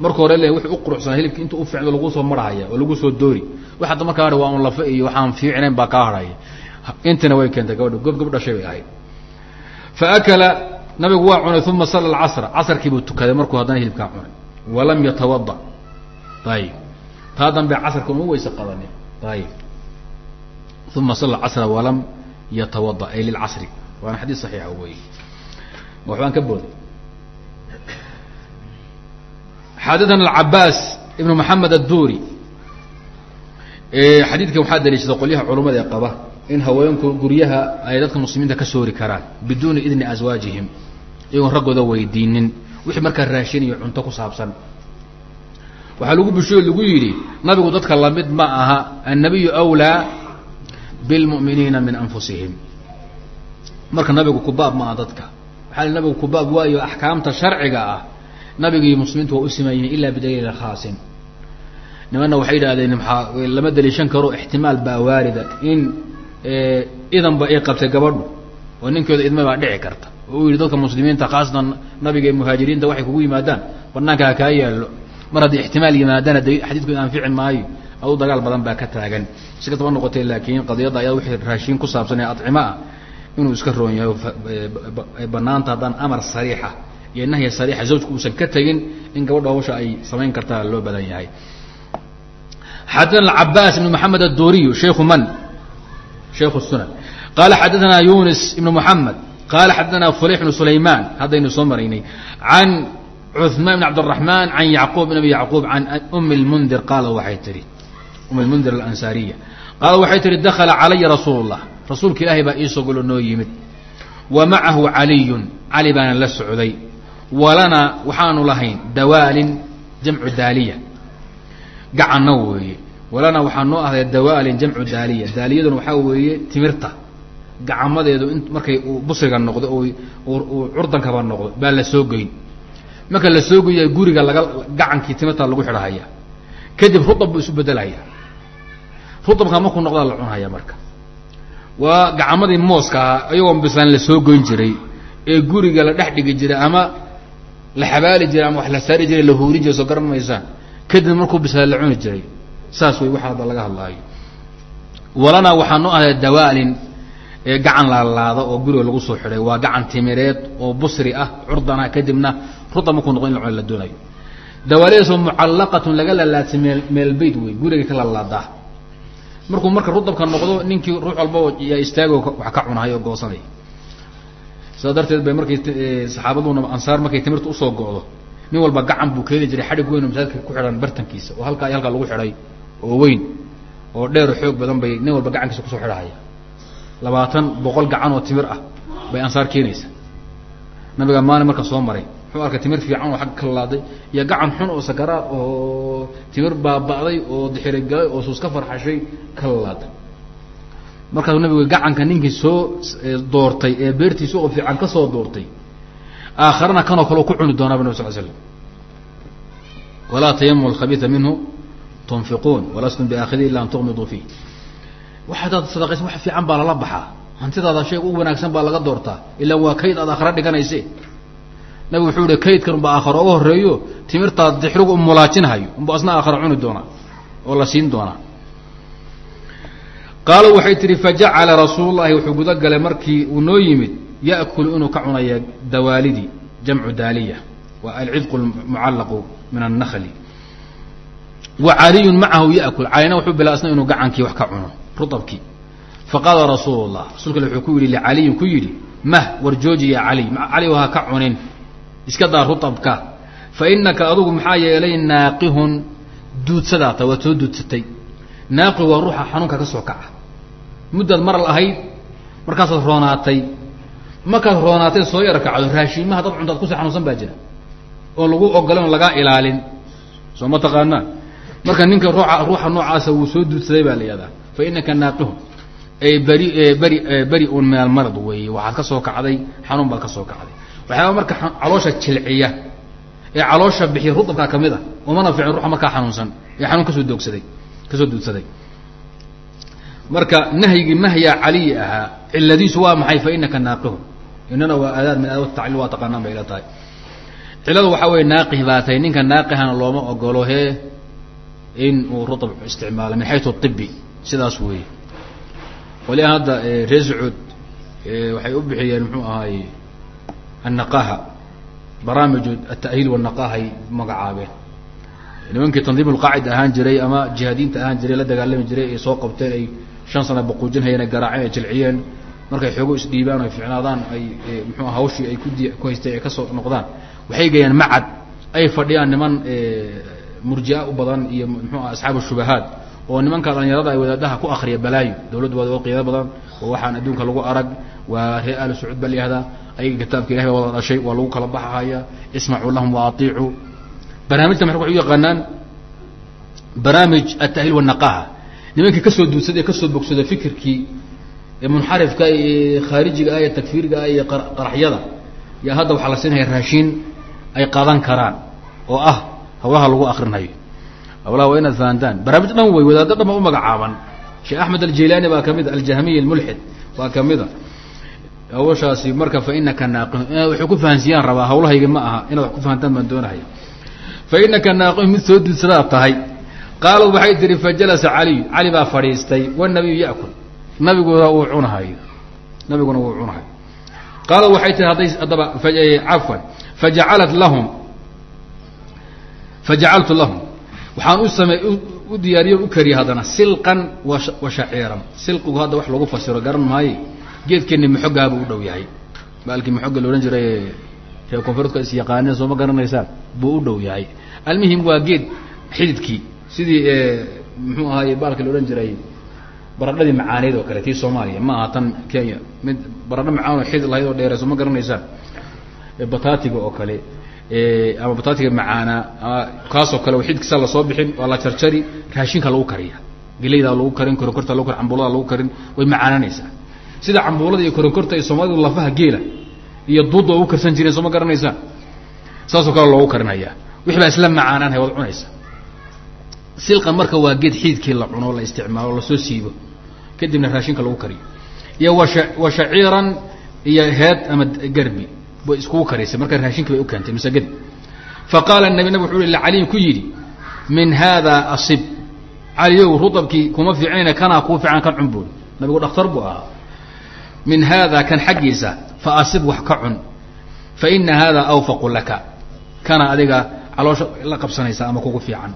marka hore le wixii u quruxsanaa hilibki inta u fiicdo lagu soo marhaya oo lagu soo doori. Wax hadda markaa hadha waa un lafa iyo waxaan fiicnayn baa kaa hadhaya intina way keentay gabadha gob dhashay bay ahayd. Fa akala nabigu waa cunay uma salla alcasra. Casarkiibuu tukaday markuu haddana hilibkaa cunay. Walam yatawada ayib taa dambe casarka uma weyse qadanin ayib uma salla casra walam yatawada ay lilcasri waana xadiis saxiixa wey waxbaan ka booday xadaثna الcabaas ibn mحamed الduri xadiidkan waxaa daliishada qolyaha culumada ee qaba in haweenku guryaha ay dadka muslimiinta ka soori karaan biduuni idni aswaajihim iyagoon raggooda weydiinin wixii markaa raashin iyo cunto ku saabsan waxaa lagu bushoy lagu yidhi nabigu dadka lamid ma aha annabiyu أwlىa bاlmuؤminiina min anfusihim marka nabigu kubaab ma aha dadka waxaa nabigu kubaab waayo axkaamta sharciga ah nabigii muslimiintu waa u siman yihiin ilaa bidaliili khaasin. Nimanna waxay yidhahdeen maa lama daliishan karo ixtimaal baa waarida in idanba ay qabtay gabadhu oo ninkooda idma baa dhici karta. Oo uu yidhi dadka muslimiinta khaasatan nabiga ee muhaajiriinta waxay kugu yimaadaan banaanka ha kaa yaallo mar haddii ixtimaal yimaadana d xadiidku anfici maayo adu dagaal badan baa ka taagan. Si kastaba noqotay laakiin qadiyadda ayaa wixii raashiin ku saabsan ee adcimo ah inuu iska roon yahay ay banaanta haddaan amar sariixa iyo nahya sariixa zawjku uusan ka tegin in gabadha hawsha ay samayn kartaa loo badan yahay xadana cabaas ibn maxamed aduriyu sheiku man sheiku sunan qaala xadaثana yunis ibn muxamed qaala xadaثana fulix bn sulayman haddaynu soo maraynay an cuثmaan bn cabdالرaحman an yacquub bn abi yacquub an umi اlmundir qaala waxay tihi um اlmundir alansaariya qaala waxay tihi dakala calaya rasuul الlah rasuulka ilaahay baa iisoo golo noo yimid wa macahu caliyun cali baana la socday walana waxaanu lahayn dawaalin jamcu daaliya. Gacanna weeye. Walana waxaa noo ahday dawaalin jamcu daaliya. Daaliyaduna waxaa weeye timirta. Gacamadeedu in markay uu busriga noqdo oo curdankaba noqdo baa la soo goyn. Marka la soo goya guriga laga gacankii timirta lagu xidhahaya. Kadib rutab buu isu bedelaya rutabka markuu noqdaa la cunhaya marka. Waa gacamadii mooska ahaa ayagoon bislaan la soo goyn jiray ee guriga la dhex dhigi jiray ama la xabaali jiray ama wax la saari jiray la huurin jiray soo garan maysaan kadib markuu bislaa la cuni jiray. Saas wey waxa hadda laga hadlaayo. Walana waxaa noo ahday dawaalin gacan laalaada oo guriga lagu soo xidhay. Waa gacan timireed oo busri ah curdana kadibna ruta markuu noqo in la la doonayo. Dawaaladaasoo mucallaqatun laga lalaadsa meel meelbeyt wey guriga ka lalaadaa markuu marka rudabka noqdo ninkii ruux walba yaa istaago wax ka cunahay oo goosanay sidaa darteed bay markay saxaabaduna ansaar markay timirta u soo go'do. Nin walba gacan buu keeni jiray xadhig weyn oo masaajidka ku xidhan bartankiisa oo halkaa iyo halkaa lagu xidhay oo weyn oo dheero xoog badan bay nin walba gacankiisa ku soo xidhahaya labaatan boqol gacan oo timir ah bay ansaar keenaysa. Nabiga maalin marka soo maray muxuu arkay timir fiican oo agga ka lalaaday iyo gacan xun oo sakaraad oo timir baaba'day oo dixirigalay oo suus ka farxashay ka lalaaday markaasuu nabigu gacanka ninkii soo doortay ee beertiisa oo fiican ka soo doortay aakharana kanoo kale ku cuni doonaa ba nab sal slam walaa tayamu alkhabiia minhu tunfiquun walastum biaakhidii ila an tuqmiduu fiih waxaadaad sadaqaysan wax fiican baa lala baxaa. Hantidaada shay u wanaagsan baa laga doortaa. Ilaa waa kayd aad aakhara dhiganayse nabig wuxuu ihi kaydkan unba aakhara uga horeeyo timirtaad dixrigu mulaajinhayo unba asna aakhara cuni doonaa oo la siin doonaa qaala waxay tihi fajacala rasuul lahi wuxuu guda galay markii uu noo yimid ya'kulu inuu ka cunaya dawaalidii jamcu daaliya waa alcidqu mucallaqu min annakli wa caliyun macahu ya'kul calina wuxuu bila asna inuu gacankii wax ka cuno rutabkii faqaala rasulka alle wuxuu ku yidhi licaliyin ku yidhi mah war jooji ya cali cali ha ka cunin iska daa rutabka fa inaka adugu maxaa yeelay naaqihun duudsadaata waad soo duudsatay naaqi waa ruuxa xanuunka ka soo kaca. Muddaad maral ahayd markaasaad roonaatay. Markaad roonaatay soo yar kacdo. Raashiimaha dad cuntaad ku sii xanuunsan baa jira. Oo lagu ogolan oo lagaa ilaalin. Soo ma taqaanaa? Marka ninka ruuxa ruuxa noocaasa wuu soo duudsaday baa la yihahdaa fa inaka naaqihun ay beri beri beri un min almarad weeye. Waxaad ka soo kacday xanuun baad ka soo kacday. Waxyaaba marka caloosha jilciya ee caloosha bixiya rudabkaa ka mid a umana fiicin ruuxa markaa xanuunsan. Ee xanuun ka soo doogsaday ka soo duudsaday marka nahyigii nahya caliyi ahaa ciladiisu waa maxay? Fa inaka naaqihun inana waa aadaad min aadaat tacliil waa taqaanaan bay ila tahay. Cilada waxaa weeye naaqih baa ninka naaqihana looma ogolo in uu rutab isticmaalo min xaytu ibi sidaas weeye. Walian hadda reer sacuud waxay u bixiyeen muxuu ahaay annaqaha barnaamij ata'hiil wanaqahay magacaabeen nimankii tandiim ulqaacid ahaan jiray ama jihaadiinta ahaan jiray la dagaalami jiray ay soo qabteen ay shan sana baquujin hayeen ay garaaceen ay jilciyeen markay xoogo isdhiibaan ay ficnaadaan ay muxuu hawshii ay kudi ku haystay ay ka soo noqdaan. Waxay geeyaan macad ay fadhiyaan niman murjia u badan iyo muxuu asxaabu shubahaat oo nimanka dhalinyarada ay wadaadaha ku akriya balaayo dawladdu waa qiimo badan oo waxaan adduunka lagu arag waa reer ahlu sacuud baa layihahdaa ayaga kitaabka ilahay baa wada dhashay waa lagu kala baxahaya ismacuu lahum wa atiicuu barnaamijta marka waxay u yaqaanaan barnaamij atahliil wanaqaha. Nimankii ka soo duudsada ee ka soo bogsada fikirkii munxarifka ee khaarijiga ah ee takfiirga ah iyo qaraxyada yaa hadda waxaa la siinaya raashiin ay qaadan karaan oo ah hawlaha lagu akrinayo hawlaha waa inaad fahantaan barnaamij dhan wey wadaado dhan ba u magacaaban. Sheekh axmed aljaylaani baa ka mid a aljahmiy almulxid waa kamida hawshaasi marka fa inaka naaqihun inaad waxay ku fahansiiyaan rabaa hawlahayga ma aha. Inaad wax ku fahantaan baan doonahaya fa inaka naaqihun mid soo duudsadaad tahay qaalad waxay tihi fajalasa caliy cali baa fadhiistay wanabiyu yakul nabiguna wuu cunahayo nabiguna wuu cunahayo qaalad waxay tihi hadday haddaba cafwan fajacalat lahum fajacaltu lahum waxaan u samey u diyaariyo u kariya haddana silqan wa shaciiran silqigu hadda wax lagu fasiro garan maaye geedkeeni maxogaabuu u dhow yahay baalkii maxoga la odhan jiray reer koonfureedka is yaqaaneen soo garanaysaan buu u dhow yahay almuhim waa geed xididkii. Sidii muxuu ahaaye baalka la odhan jiray baradhadii macaaneed oo kale tii soomaaliya. Ma aha tan kenya. Mid baradho macaan oo xidid lahayd oo dheereyso ma garanaysaan. Bataatiga oo kale ama bataatiga macaanaa ama kaasoo kale xididkiisa la soo bixin waa la jarjari raashinka lagu kariya gelaydaa lagu karin koronkorta lagu karin cambulada lagu karin way macaananaysaa. Sida cambuulada iyo koronkorta iyo soomaalidu lafaha geela iyo duudda ugu karsan jireen soo ma garanaysaan. Saasoo kale loogu karinhayaa wixi baa isla macaanaanhay waad cunaysa. Silqan marka waa geed xiidkii la cuno la isticmaalo la soo siibo kadibna raashinka lagu kariyo. Iyo washa wa shaciiran iyo heed ama garbi bay iskugu karisay marka raashinki bay u keentay masagadi fa qaala nabi nabig wuxu ui caliyin ku yidhi min haada asib. Caliyow rudabkii kuma fiicnayna kanaa kuu fiican kan cun buuri. Nabigu dhakhtar buu ahaa. Min haada kan xaggiisa fa asib wax ka cun fa ina hada awfaqu laka kana adiga caloosha la qabsanaysa ama kugu fiican.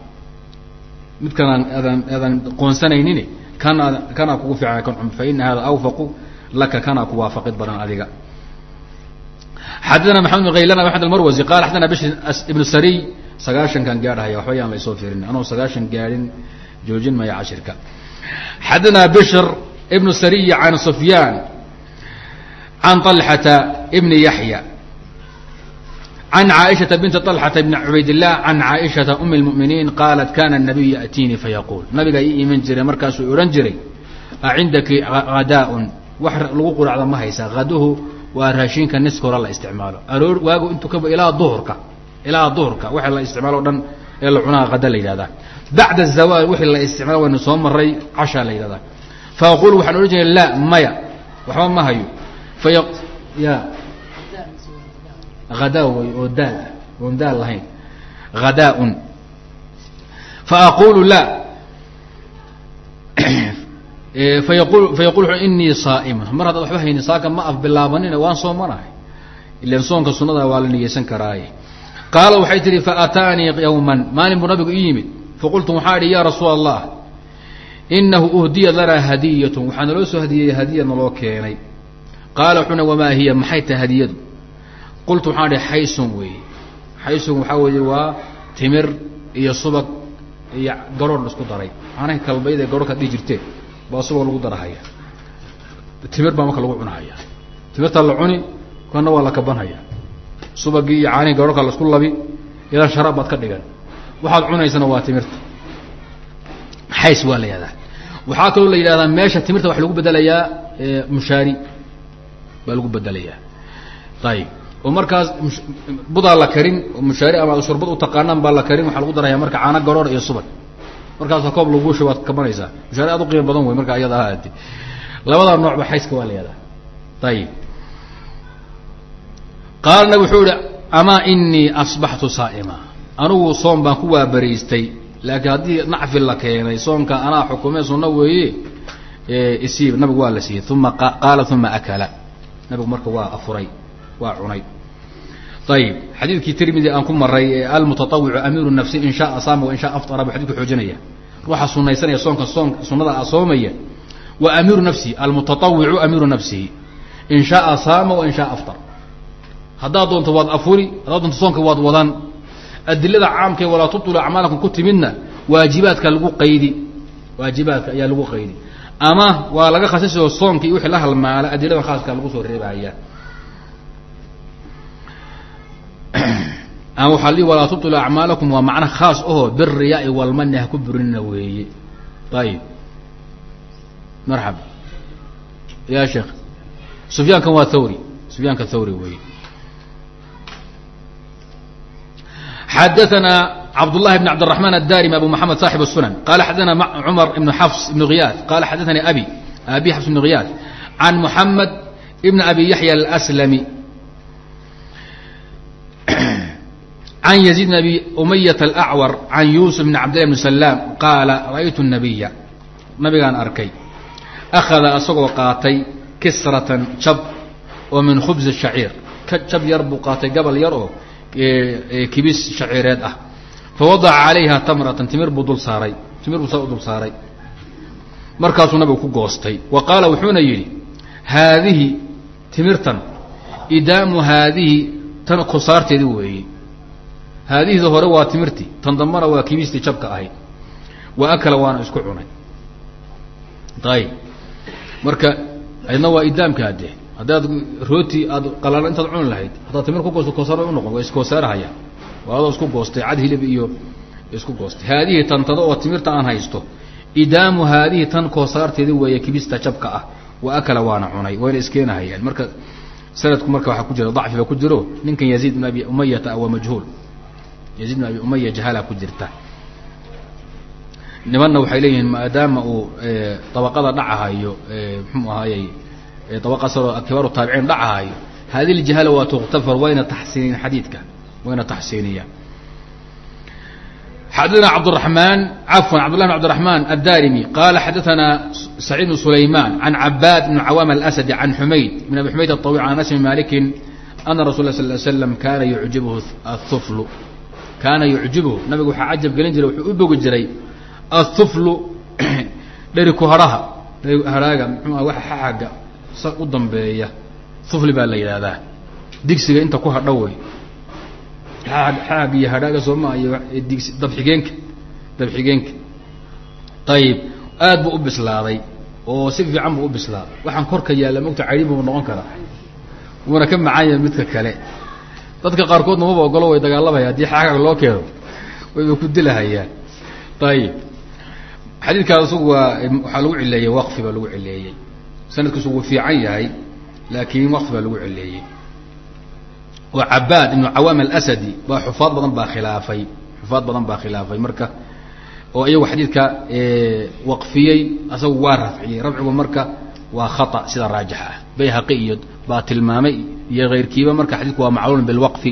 Midkanaan aadaan aadan qoonsanaynin kan kanaa kugu fiican kan cun fa ina hada awfaqu laka kanaa ku waafaqid badan adiga. Xadana maxamed bn haylan axmed almarwasi qala xadana bishr ibnu sariy sagaashankan gaadhahaya waxba yaan laysoo firin anoo sagaashan gaadhin joojin maya cashirka. Xadana bishr ibnu sariy can sufyaan can طalxata bni yaxya can caaishaةa binti طalxata bni cubaydillah can caaishaةa um اlmuminiin qaalat kana الnabiyu yaأtiinii fayaquul nabigaa ii iman jiray markaasuu odhan jiray acindaki hadaaءun wax lagu quracda ma haysaa haduhu waa raashinka niska hore la isticmaalo aroor waagu intuu ka ilaa duhurka ilaa duhurka waxa la isticmaalo o dhan ee la cunaa hada la yidhahdaa bacda الzawaal wixii la isticmaalo waynu soo maray cashaa la yidhahdaa faaqul waxaan odhan jiray la maya waxba ma hayo faya ya hadaa way oo daal ah oon daal lahayn. Hadaaun faaqulu la. Fayaqul fayaqul inii saa'imun mar haddaad waxba hayni saaka ma af bilaabanina waan soomanahay ilan soonka sunada waa la niyeysan karaaye. Qaala waxay tihi faataanii yawman. Maalin buu nabigu i yimid. Faqultu waxaa idhi ya rasuula allah inahu uhdiyat lanaa hadiyatun. Waxaa naloo soo hadiyey hadiya naloo keenay. Qaala wuxuuna wamaa hiya? Maxay tahay hadiyadu qultu waxaan idhi xaysun weeye xaysun waxaa weeye waa timir iyo subag iyo garoor la isku daray macnaha kalbayda garoorka ad dhihi jirteen baa subag lagu darahaya timir baa marka lagu cunahaya timirtaa la cuni kana waa la kabanhaya subagii iyo caanihi garoorka la isku labi ilaa sharaab baad ka dhigan waxaad cunaysana waa timirta xays waa la yihahdaa waxaa kaloo la yidhahdaa meesha timirta waxa lagu bedelayaa mushaari baa lagu bedelayaa ayib oo markaas budaa la karin mushaari ama shurbad u taqaanaan baa la karin waxaa lagu daraya marka caano garoor iyo subag. Markaasa koob lagu shuba waad kabanaysaa. Mushaari aad u qiimo badan wey marka iyada ahaati labadaa noocba xayska waa la ayib qaala nabig wuxuu yihi amaa inii asbaxtu saa'ima. Anigu soom baan ku waabariistay laakiin haddii nacfi la keenay soomka anaa xukume sunno weeye isiib nabigu waa la siiyey. Uma qaala uma akala. Nabigu marka waa afuray waa cunay ayib xadiidkii tirmidi aan ku maray ee almutaawicu amiiru nafsi in shaa saama wain shaa aftara buu xadidku xoojinaya ruuxa sunaysanaya soonka soon sunada soomaya wa amiiru nafsihi almutaawicu amiiru nafsihi in shaaa saama wain shaa aftar haddaad doonto waad afuri haddaad doonto soonka waad wadan adilada caamka ee walaa tubtulu acmaalakum ku timidna waajibaadka lagu qaydi waajibaadka ayaa lagu qaydi ama waa laga khasisao soonka iyo wixii la halmaala adilada khaaska lagu soo reebaya ama waxaa lii walaa tubtilu acmaalakum waa macna khaas aho biriyaai walmani ha ku burinina weeye ayib marxaba ya sheekh sufyaankan waa thawri sufyaanka thawri weeye xadaثna cabdالlahi بn cabdالرaحman الdarimi abu mحamed صاxib الsunan qala xadaثna cmar ibn xafs ibn غiyaad qala xadaثani abi abi xafs ibn غiyaad can muحamed ibn abi yaحya الأslmi can يزيد بn abi umayaة الأcwar can yusuf bn cabdillah bn slaam qaala ra'aytu الnabiya nabigaan arkay أkhada asagoo qaatay kisratan jab oo min khubز الشhaciir jab yar buu qaatay gabal yar oo kibis shaciireed ah fawadaca calayha tamratan timir buu dul saaray timir buu saa u dul saaray markaasuu nabigu ku goostay wa qaala wuxuuna yidhi haadihi timirtan idaamu haadihi tan kosaarteedii weeye haadihida hore waa timirtii tan dambana waa kibistii jabka ahayd. Wa akala waana isku cunay. Ayib marka aydna waa idaamkaa de haddaad rooti aad qalalan intaad cuni lahayd haddaad timir ku goosto koosaar bay unoqon waa iskoosaarahaya waa adoo isku goostay cad hilib iyo isku goostay. Haadihi tantada oo timirta aan haysto idaamu haadihi tan koosaarteedi weeye kibista jabka ah. Wa akala waana cunay wayna iskeenahayaan. Marka sanadku marka waxaa ku jira dacfiba ku jiro. Ninkan yaziid bn abi umayata waa majhuul. Yaziid bn abi umaya jahala ku jirta. Nimanna waxay leeyihiin maadaama uu dabaqada dhacahayo muxuu ahaayey dabaqasaro kibaaru taabiciin dhacahayo hadi ljahala waa tuktafar wayna taxsiiniyan xadiidka wayna taxsiiniyaan xadaثna cabdالرaحman cafwan cabdالlah بn cbdالرaحman الdarimi qala xadaثna سacيid بن سulayman عan cabaad بn cawam الأsdi عan xumayd بn abi xumayd الطaويل عan anas بn maliki ana rasul ه sl slam kana yucjibhu الثufl kaana yucjibhu nabigu waxaa cajab gelin jiray wuxuu u bogi jiray aلثuflu dheri kuharaha dheri haraaga mxu waa xaaga sa u dambeeya ufli baa la yidhaahdaa digsiga inta ku hadho wey xaag iyo hadhaaga sooma iyo digsi dabxigeenka dabxigeenka ayib aad buu u bislaaday oo si fiican buu u bislaaday waxaan korka yaalla mogta cayrin buu noqon karaa wuuna ka macaan yahay midka kale dadka qaarkoodna maba ogolo way dagaalamaya haddii xaagaag loo keeno wayba ku dilahayaan ayib xadiidkaas asugu waa waxaa lagu cileeyey waqfi baa lagu cileeyey sanadkiisu wuu fiican yahay laakiin waqfi baa lagu cileeyey oo cabaad ibnu cawaam alasadi baa xufaad badan baa khilaafay xufaad badan baa khilaafay marka oo iyagu xadiidka waqfiyey asagu waa rafciyey rafcigu marka waa khata sida raajix ah bayhaqi iyo baa tilmaamay iyo keyrkiiba marka xadidku waa macluul bilwaqfi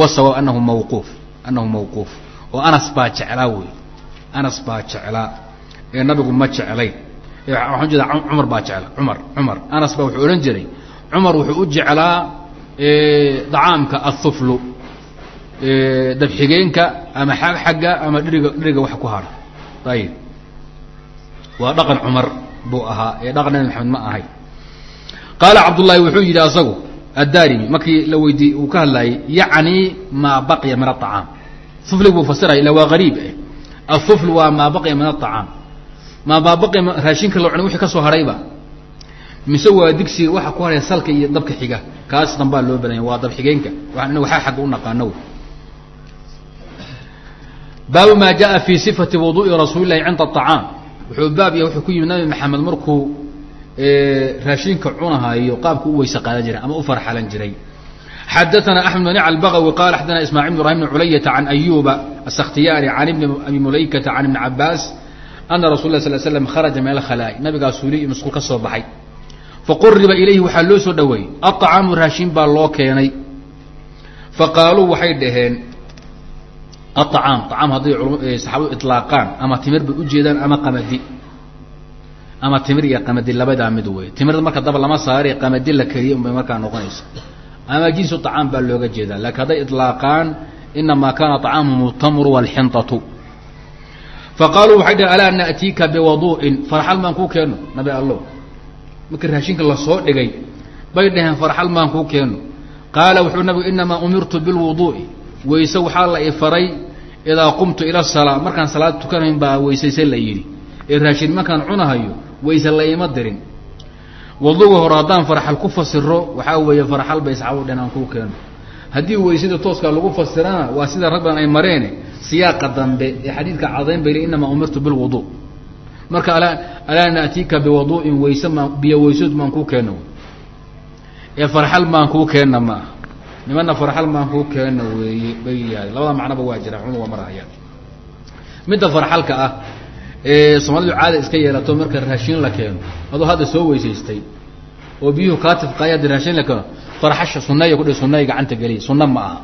wasawaab anahu mawquuf anahu mawquuf oo anas baa jeclaa wey anas baa jeclaa ee nabigu ma jeclayn waxaan jeeda cumar baa jecla cumar cumar anas baa wuxuu odhan jiray cumar wuxuu u jeclaa dacaamka athuflu dabxigeenka ama xag xagga ama dhiriga dhiriga wax ku hadha ayib waa dhaqan cumar buu ahaa ee dhaqan nabi maxamed ma ahay. Qaala cabdullaahi wuxuu yidhi asagu addarimi markii la weydiiyey uu ka hadlaayey yacni maa baqiya min aطacaam ufli buu fasiraya ila waa gariib eh. Athufl waa maa baqiya min aطacaam maa maa baqiya raashinka la cunay wixii ka soo hadhayba mise waa digsiga waxa ku haraya salka iyo dabka xiga kaas dambaa loo badanya waa dabxigeenka waxaan ina waxaa xagga u naqaano baabu maa jaءa fi sifati wuduءi rasuuli lahi cinda aطacaam wuxuu baab yahay wuxuu ku yimid nabi maxamed markuu raashinka cunahayo qaabku u weyse qaadan jiray ama u farxalan jiray xadaثna أحmed بن الbغوي qال xadana ismاعيل بن ibrahim بن culayةa عan أyuba السkhtiyاni عan بn abi mulaykةa عan iبn cabaas أna rasul lah sl slam kharaja min alkhalaaء nabigaa suuli iyo masquul ka soo baxay faquriba ilayhi waxaa loo soo dhoweeyey aطcaamu raashin baa loo keenay faqaaluu waxay dhaheen aطcaam طcaam hadday saxaabadu iطlaaqaan ama timir bay ujeedaan ama qamadi ama timir iyo qamadi labadaa mid wey timirda marka daba lama saare qamadi la keliye un bay markaa noqonaysa ama jinsu طcaam baa looga jeedaa lakin hadday iطlaaqaan inamaa kana طcaamuhum الtamru wاlxinطaةu faqaaluu waxay dhaheen alaa naأtiika biwaduءin farxal maan kuu keeno nabi allow markii raashinka la soo dhigay bay dhaheen farxal maan kuu keeno. Qaala wuxuu nabigu inamaa umirtu bilwuduu'i weyse waxaa la ifaray idaa qumtu ila salaa. Markaan salaad tukanayn baa weysayse la yidhi. Ee raashin markaan cunahayo weyse la ima dirin. Waduga hore haddaan farxal ku fasiro waxaa weeye farxal bay saxaabadu dhaheen aan kuu keeno. Haddii weysada tooskaa lagu fasirana waa sida rag badan ay mareene siyaaqa dambe ee xadiidka cadayn bay inamaa umirtu bilwudu marka alaa naatiika biwadu'in weyse maan biyo weysood maan kuu keeno. Ee farxal maan kuu keenna ma. Aha nimana farxal maan kuu keenna weeye bay yahay labada macnoba waa jiraan culmadu waa marahayaan midda farxalka ah ee soomaalidu caada iska yeelato marka raashin la keeno. Adoo hadda soo weysaystay oo biyuhu kaa tifqaaya haddi raashin la keeno farxasha suneeya kudhi suneey gacanta geliya sunna ma aha.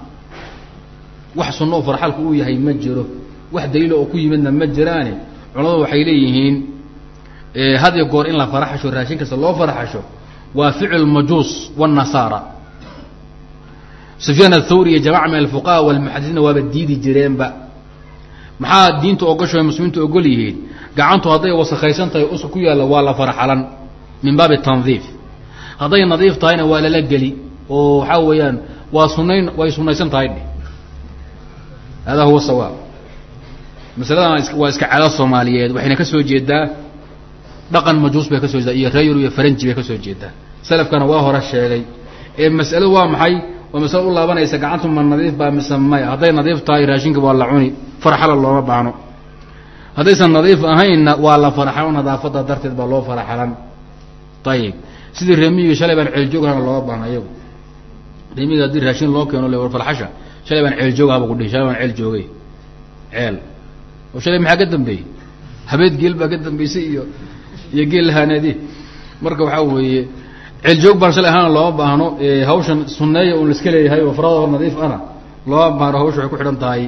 Wax sunno oo farxalku uu yahay ma jiro. Wax daliilo oo ku yimidna ma jiraane culamadu waxay leeyihiin had iyo goor in la faraxasho raashin kasta loo faraxasho waa ficl majuus wالnasaara sufyaan athawri iyo jamaca min alfuqaha walmuxadisiina waaba diidi jireenba. Maxaa diinta ogosho muslimiintu ogol yihiin? Gacantu hadday wasakaysan tahay uska ku yaalla waa la farxalan min baabi tandiif. Hadday nadiif tahayna waa lala geli oo waxaa weeyaan waa sunayn way sunaysan tahay hada huwa sawaab masaladan waa iska caado soomaaliyeed waxayna ka soo jeedaa dhaqan majuus bay ka soo jeedaa iyo reeyur iyo faranji bay ka soo jeedaa salafkana waa hore sheegay. Ee mas'aladu waa maxay? Waa masalo u laabanaysa gacantu ma nadiif baa mise maya? Hadday nadiif tahay raashinka waa la cuni farxala looma baahno. Haddaysan nadiif ahaynna waa la farxalo nadaafada darteed baa loo farxalan. Ayib sidii reemiyiga shalay baan ceeljoogana looma baahno iyagu. Reemiga haddii raashin loo keeno le farxasha shalay baan ceel joogahaba kudhihi shalay baan ceel joogay ceel oo shalay maxaa ka dambeeyey? Habeed geel baa ka dambaysay iyo iyo geel lahaanaadi. Marka waxaa weeye ceeljoog baan shalay ahaana looma baahno hawshan sunneeya uun laiska leeyahay oo farado nadiif ana. Looma baahno hawsha waxay ku xidhan tahay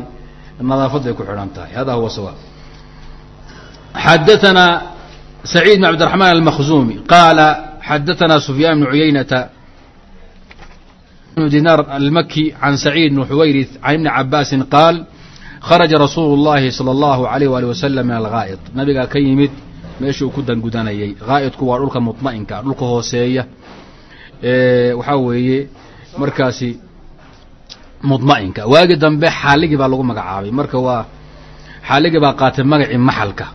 nadaafadday ku xidhan tahay. Hada huwa sawaab. Xadaanaa saciid bn cabdiraxmaan almakhzumi qaala xadaanaa sufyaan bnu cuyaynata bnu dinaar almaki can saciid bni xuwayris can ibni cabaasin qaal kharaja rasuulu llaahi sala allahu alayh waali wasalam min alghaa'id. Nabigaa ka yimid meeshii uu ku dangudanayey ghaa'idku waa dhulka mutma'inka dhulka hooseeya. Waxaa weeye markaasi mudma'inka waagi dambe xaaligii baa lagu magacaabay. Marka waa xaaligii baa qaatay magacii maxalka.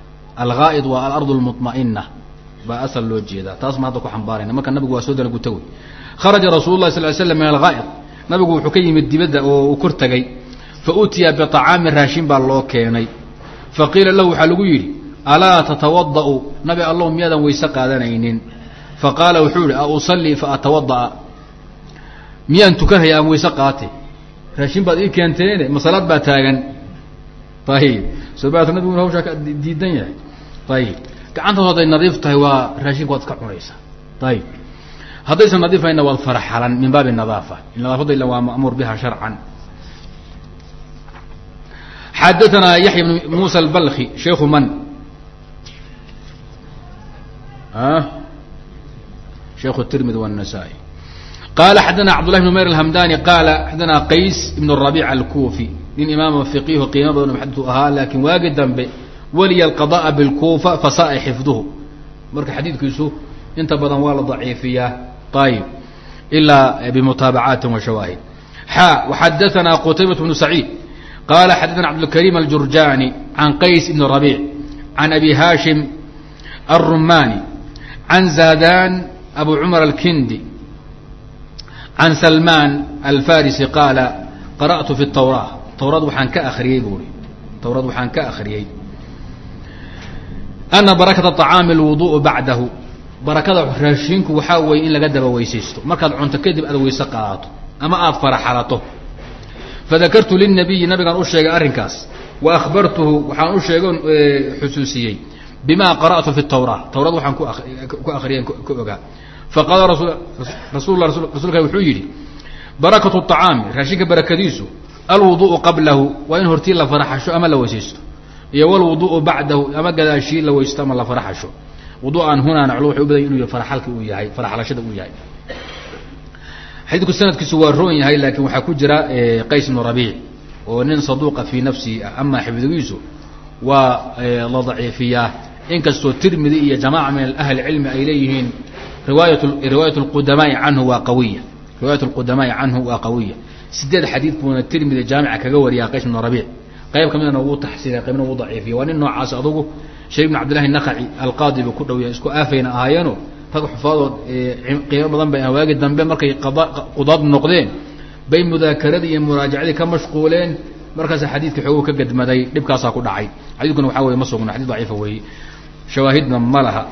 Alghaa'id waa alardu almutma'ina baa asal loo jeedaa. Taas ma hadda ku xambaarayna. Marka nabigu waa soo dalaguta wey kharaja rasuulu sal ly slam min alghaa'id. Nabigu wuxuu ka yimid dibadda oo uu kor fautiya biطacaami raashin baa loo keenay. Faqiila lahu waxaa lagu yidhi alaa tatawada'u nabi allow miyaadan weyse qaadanaynin? Faqaala wuxuu yihi a usallii faatawada'a miyaan tukanhaya aan weyse qaate raashin baad ii keenteene masalaad baa taagan. Ayib sobaata nabiguna hawshaa ka diidan yahay. Ayib gacantaas hadday nadiif tahay waa raashinka waad iska cunaysaa. Ayib haddaysan nadiifayna waad farxalan min baabi nadaafa nadaafadda ila waa ma'muur biha sharcan xadaثna yaحya بن muسى الblkي شheiku man شheiku التirmidي والنسائي qال xadثna cبدالله بن mayr الhمdاني qال xadثna qays بن الربيع الكوفي nin imaam فقيh qiimo badan mxadثu ahaa lakin waagi dambe weliya القضاء bالكوفة fasaء xifduhu marka xadiidkiisu inta badan waa la ضaciifiyaa ayb إlaa bmutaaبعaaت وشhawاهid xا وxadثna qتayبة بن سعيid qala xadثna cبdالكريم الجurjاني عن qays بن ربيع عن أbي hاشhم الرumاني عن زاdان أbو cمر الkindi عن سلمان الفاrسي qاala قرأت في التوراة towrad waxaan ka akriyey buui towrad waxaan ka akriyey ana barakata acaami alwuduءu bacdahu barakada raashiinku waxaa weeye in laga daba weysaysto markaad cunto kadib aad weyse qaadato ama aad faraxalato fadakartu linabiyi nabigaan u sheegay arrinkaas wa ahbartuhu waxaan u sheegon xusuusiyey bima qara'tu fi tawra tawrad waxaan ku akriyen ku ogaa faqaala rasul rasulka wuxuu yidhi barakatu acaami raashinka barakadiisu alwuduءu qablahu waa in hortii la faraxasho ama la weysaysto iyo wlwuduءu bacdahu ama gadaashii la weysto ama la faraxasho wudu'an hunaa naclo waxay u badan inuu faraxalka uu yahay faraxalashada uu yahay xadiidku sanadkiisu waa roon yahay laakiin waxaa ku jira qays ibnu rabiic oo nin saduuqa fii nafsihi ah ama xifdigiisu waa la daciifiyaa. Inkastoo tirmidi iyo jamaaca min ahli cilmi ay leeyihiin riwaayat riwaayat اlqudamaai canhu waa qawiya riwaayat اlqudamaai canhu waa qawiya sideed xadiid buuna tirmidi jaamica kaga wariyaa qays ibnu rabiic qayb ka midana wuu taxsiinay qaybna wuu daciifiya waa nin noocaas adugu sheekh ibn cabdillahi nakaci alqaadi buu ku dhow yahay isku aafayna ahaayeeno rag xufaadood qiimo badan bay waagi dambe markay qudaad noqdeen bay mudaakeradii iyo muraajacadii ka mashquuleen markaasa xadiidka xoogu ka gadmaday dhibkaasaa ku dhacay xadiidkuna waxaa weye ma sugna xadid daciifa weeye shawaahidna ma laha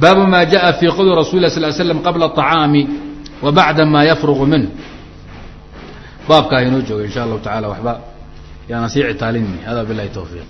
baabu ma jaءa fi qowli rasul lah sl slam qabla الطacaami wa bacda ma yafrugu minh baabkaa inoo jooga insha allahu tacala waxba yaana sii citaalinni hada bilahi towfiiq